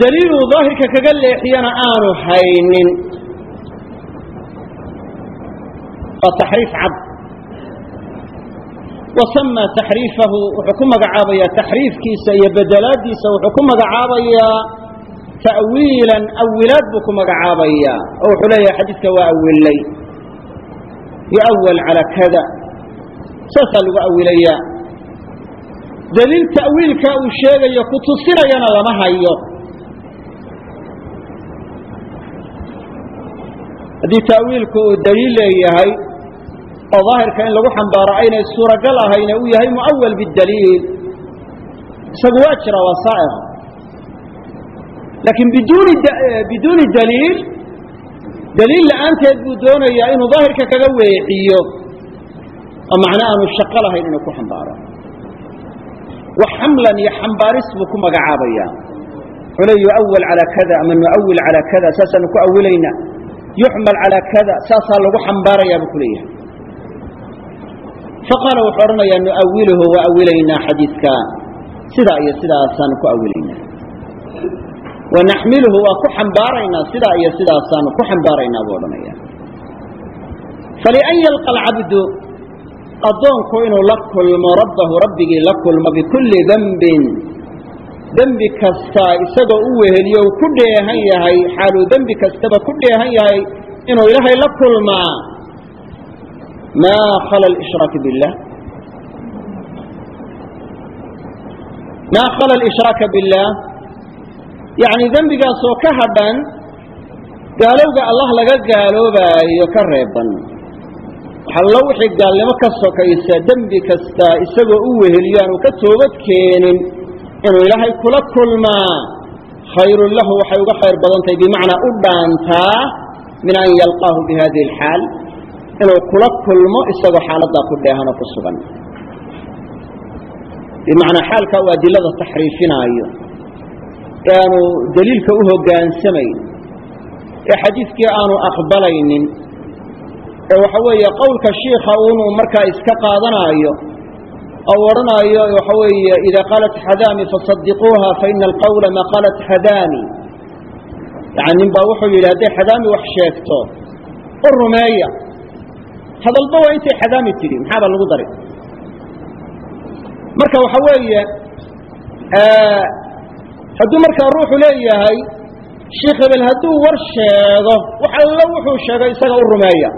Daliiluu daahirka kaga leexiyana aanu haynin. Waa taxriif cad. Wasama taxriifahu wuxuu ku magacaabayaa taxriifkiisa iyo bedelaadiisa wuxuu ku magacaabayaa ta'wiilan awilaad buu ku magacaabayaa. Oo wuxuu leeyahay xadiidka waa awilay yuawal calaa kada saasaa lagu awilayaa. Daliil ta'wiilka uu sheegayo ku tusinayana lama hayo. Haddii ta'wiilku uu daliil leeyahay oo daahirka in lagu xambaaro aynay suuragal ahayne uu yahay muawal bidaliil isagu waa jira waa saa'ir laakiin biduuni daliil daliil la'aanteed buu doonayaa inuu daahirka kaga weexiyo oo macno aanu shaqo lahayn inuu ku xambaaro wa xamlan iyo xambaaris buu ku magacaabaya wuxuu le yuawal calaa kada ama nuawil calaa kada saasaanu ku awilayna yuxmal calaa kada saasaa lagu xambaarayaa buu ku leeyahay faqaala wuxuu odhanayaa nuawiluhu waa awilaynaa xadiidka sidaa iyo sidaasaanu ku awilaynaa wanaxmiluhu waa ku xambaaraynaa sidaa iyo sidaasaanu ku xambaaraynaa buu odhanaya falian yalqa alcabdu addoonku inuu la kulmo rabbahu rabbigii la kulmo bikulli dembin dembi kasta isagoo u weheliyo u ku dheehan yahay xaaluu dembi kastaba ku dheehan yahay inuu ilaahay la kulmaa maa khala alishraaki billah maa khala alishraaka billaah yacni dembigaasoo ka hadhan gaalowga allah laga gaaloobaayo ka reeban. Waxallo wixii gaalnimo ka sokaysa dembi kasta isagoo u weheliyo aanu ka toobad keenin inuu ilaahay kula kulmaa. Khayrun lahu waxay uga khayr badan tahay bimacnaa u dhaantaa min an yalqaahu bi hadihi alxaal inuu kula kulmo isagoo xaaladdaa ku dheehan oo ku sugan. Bimacnaa xaalkaa uu adilada taxriifinaayo aanu daliilka u hoggaansamayn ee xadiidkii aanu aqbalaynin ee waxa weeye qowlka shiika unuu markaa iska qaadanaayo oo u odhanaayo waxa weeye ida qaalat xadaami fasadiquuha faina alqawla ma qaalat xadaami yani nin baa wuxuu yidhi hadday xadaami wax sheegto u rumeeya. Hadalba intay xadaami tidhi maxaaba lagu dari marka waxa weeye hadduu markaa ruuxu leeyahay sheikh hebel hadduu war sheego wax allo wuxuu sheegay isaga u rumeeya.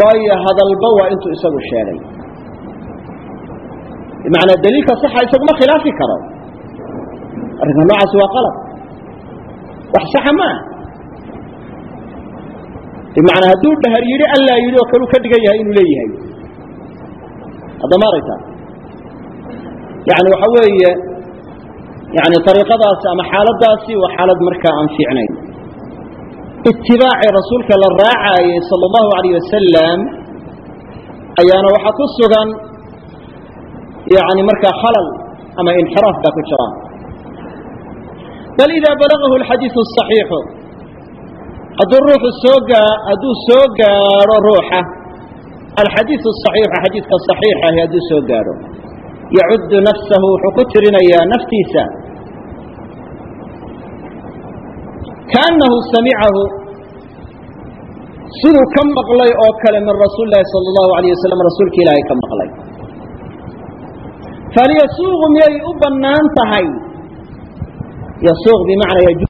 Waayo hadalba waa intuu isagu sheegay. Bimacnaa daliilka saxa isaguma khilaafi karo. Arrinka noocaasi waa qalab wax saxa maa bimacnaa hadduu dhahar yidhi allaa yidhi oo kaluu ka dhigan yahay inuu leeyahay. Haddama aragta yani waxa weeye yani ariiqadaasi ama xaaladaasi waa xaalad markaa aan fiicnayn itibaaci rasuulka la raacaayey sala allahu alayh wasalam ayaana waxaa ku sugan yani markaa khalal ama inxiraaf baa ku jira bal idaa balagahu alxadiidu asaxiixu hadduu ruuxu soo gaa hadduu soo gaadho ruuxa alxadiidu asaxiixu xadiidka saxiixa ahi hadduu soo gaadho yacuddu nafsahu wuxuu ku tirinayaa naftiisa. kaannahu samicahu siduu ka maqlay oo kale min rasuuli lahi sala allahu alayh wasalam rasuulka ilaahay ka maqlay. falyasuuqu miyay u bannaan tahay yasuuq bimacnaa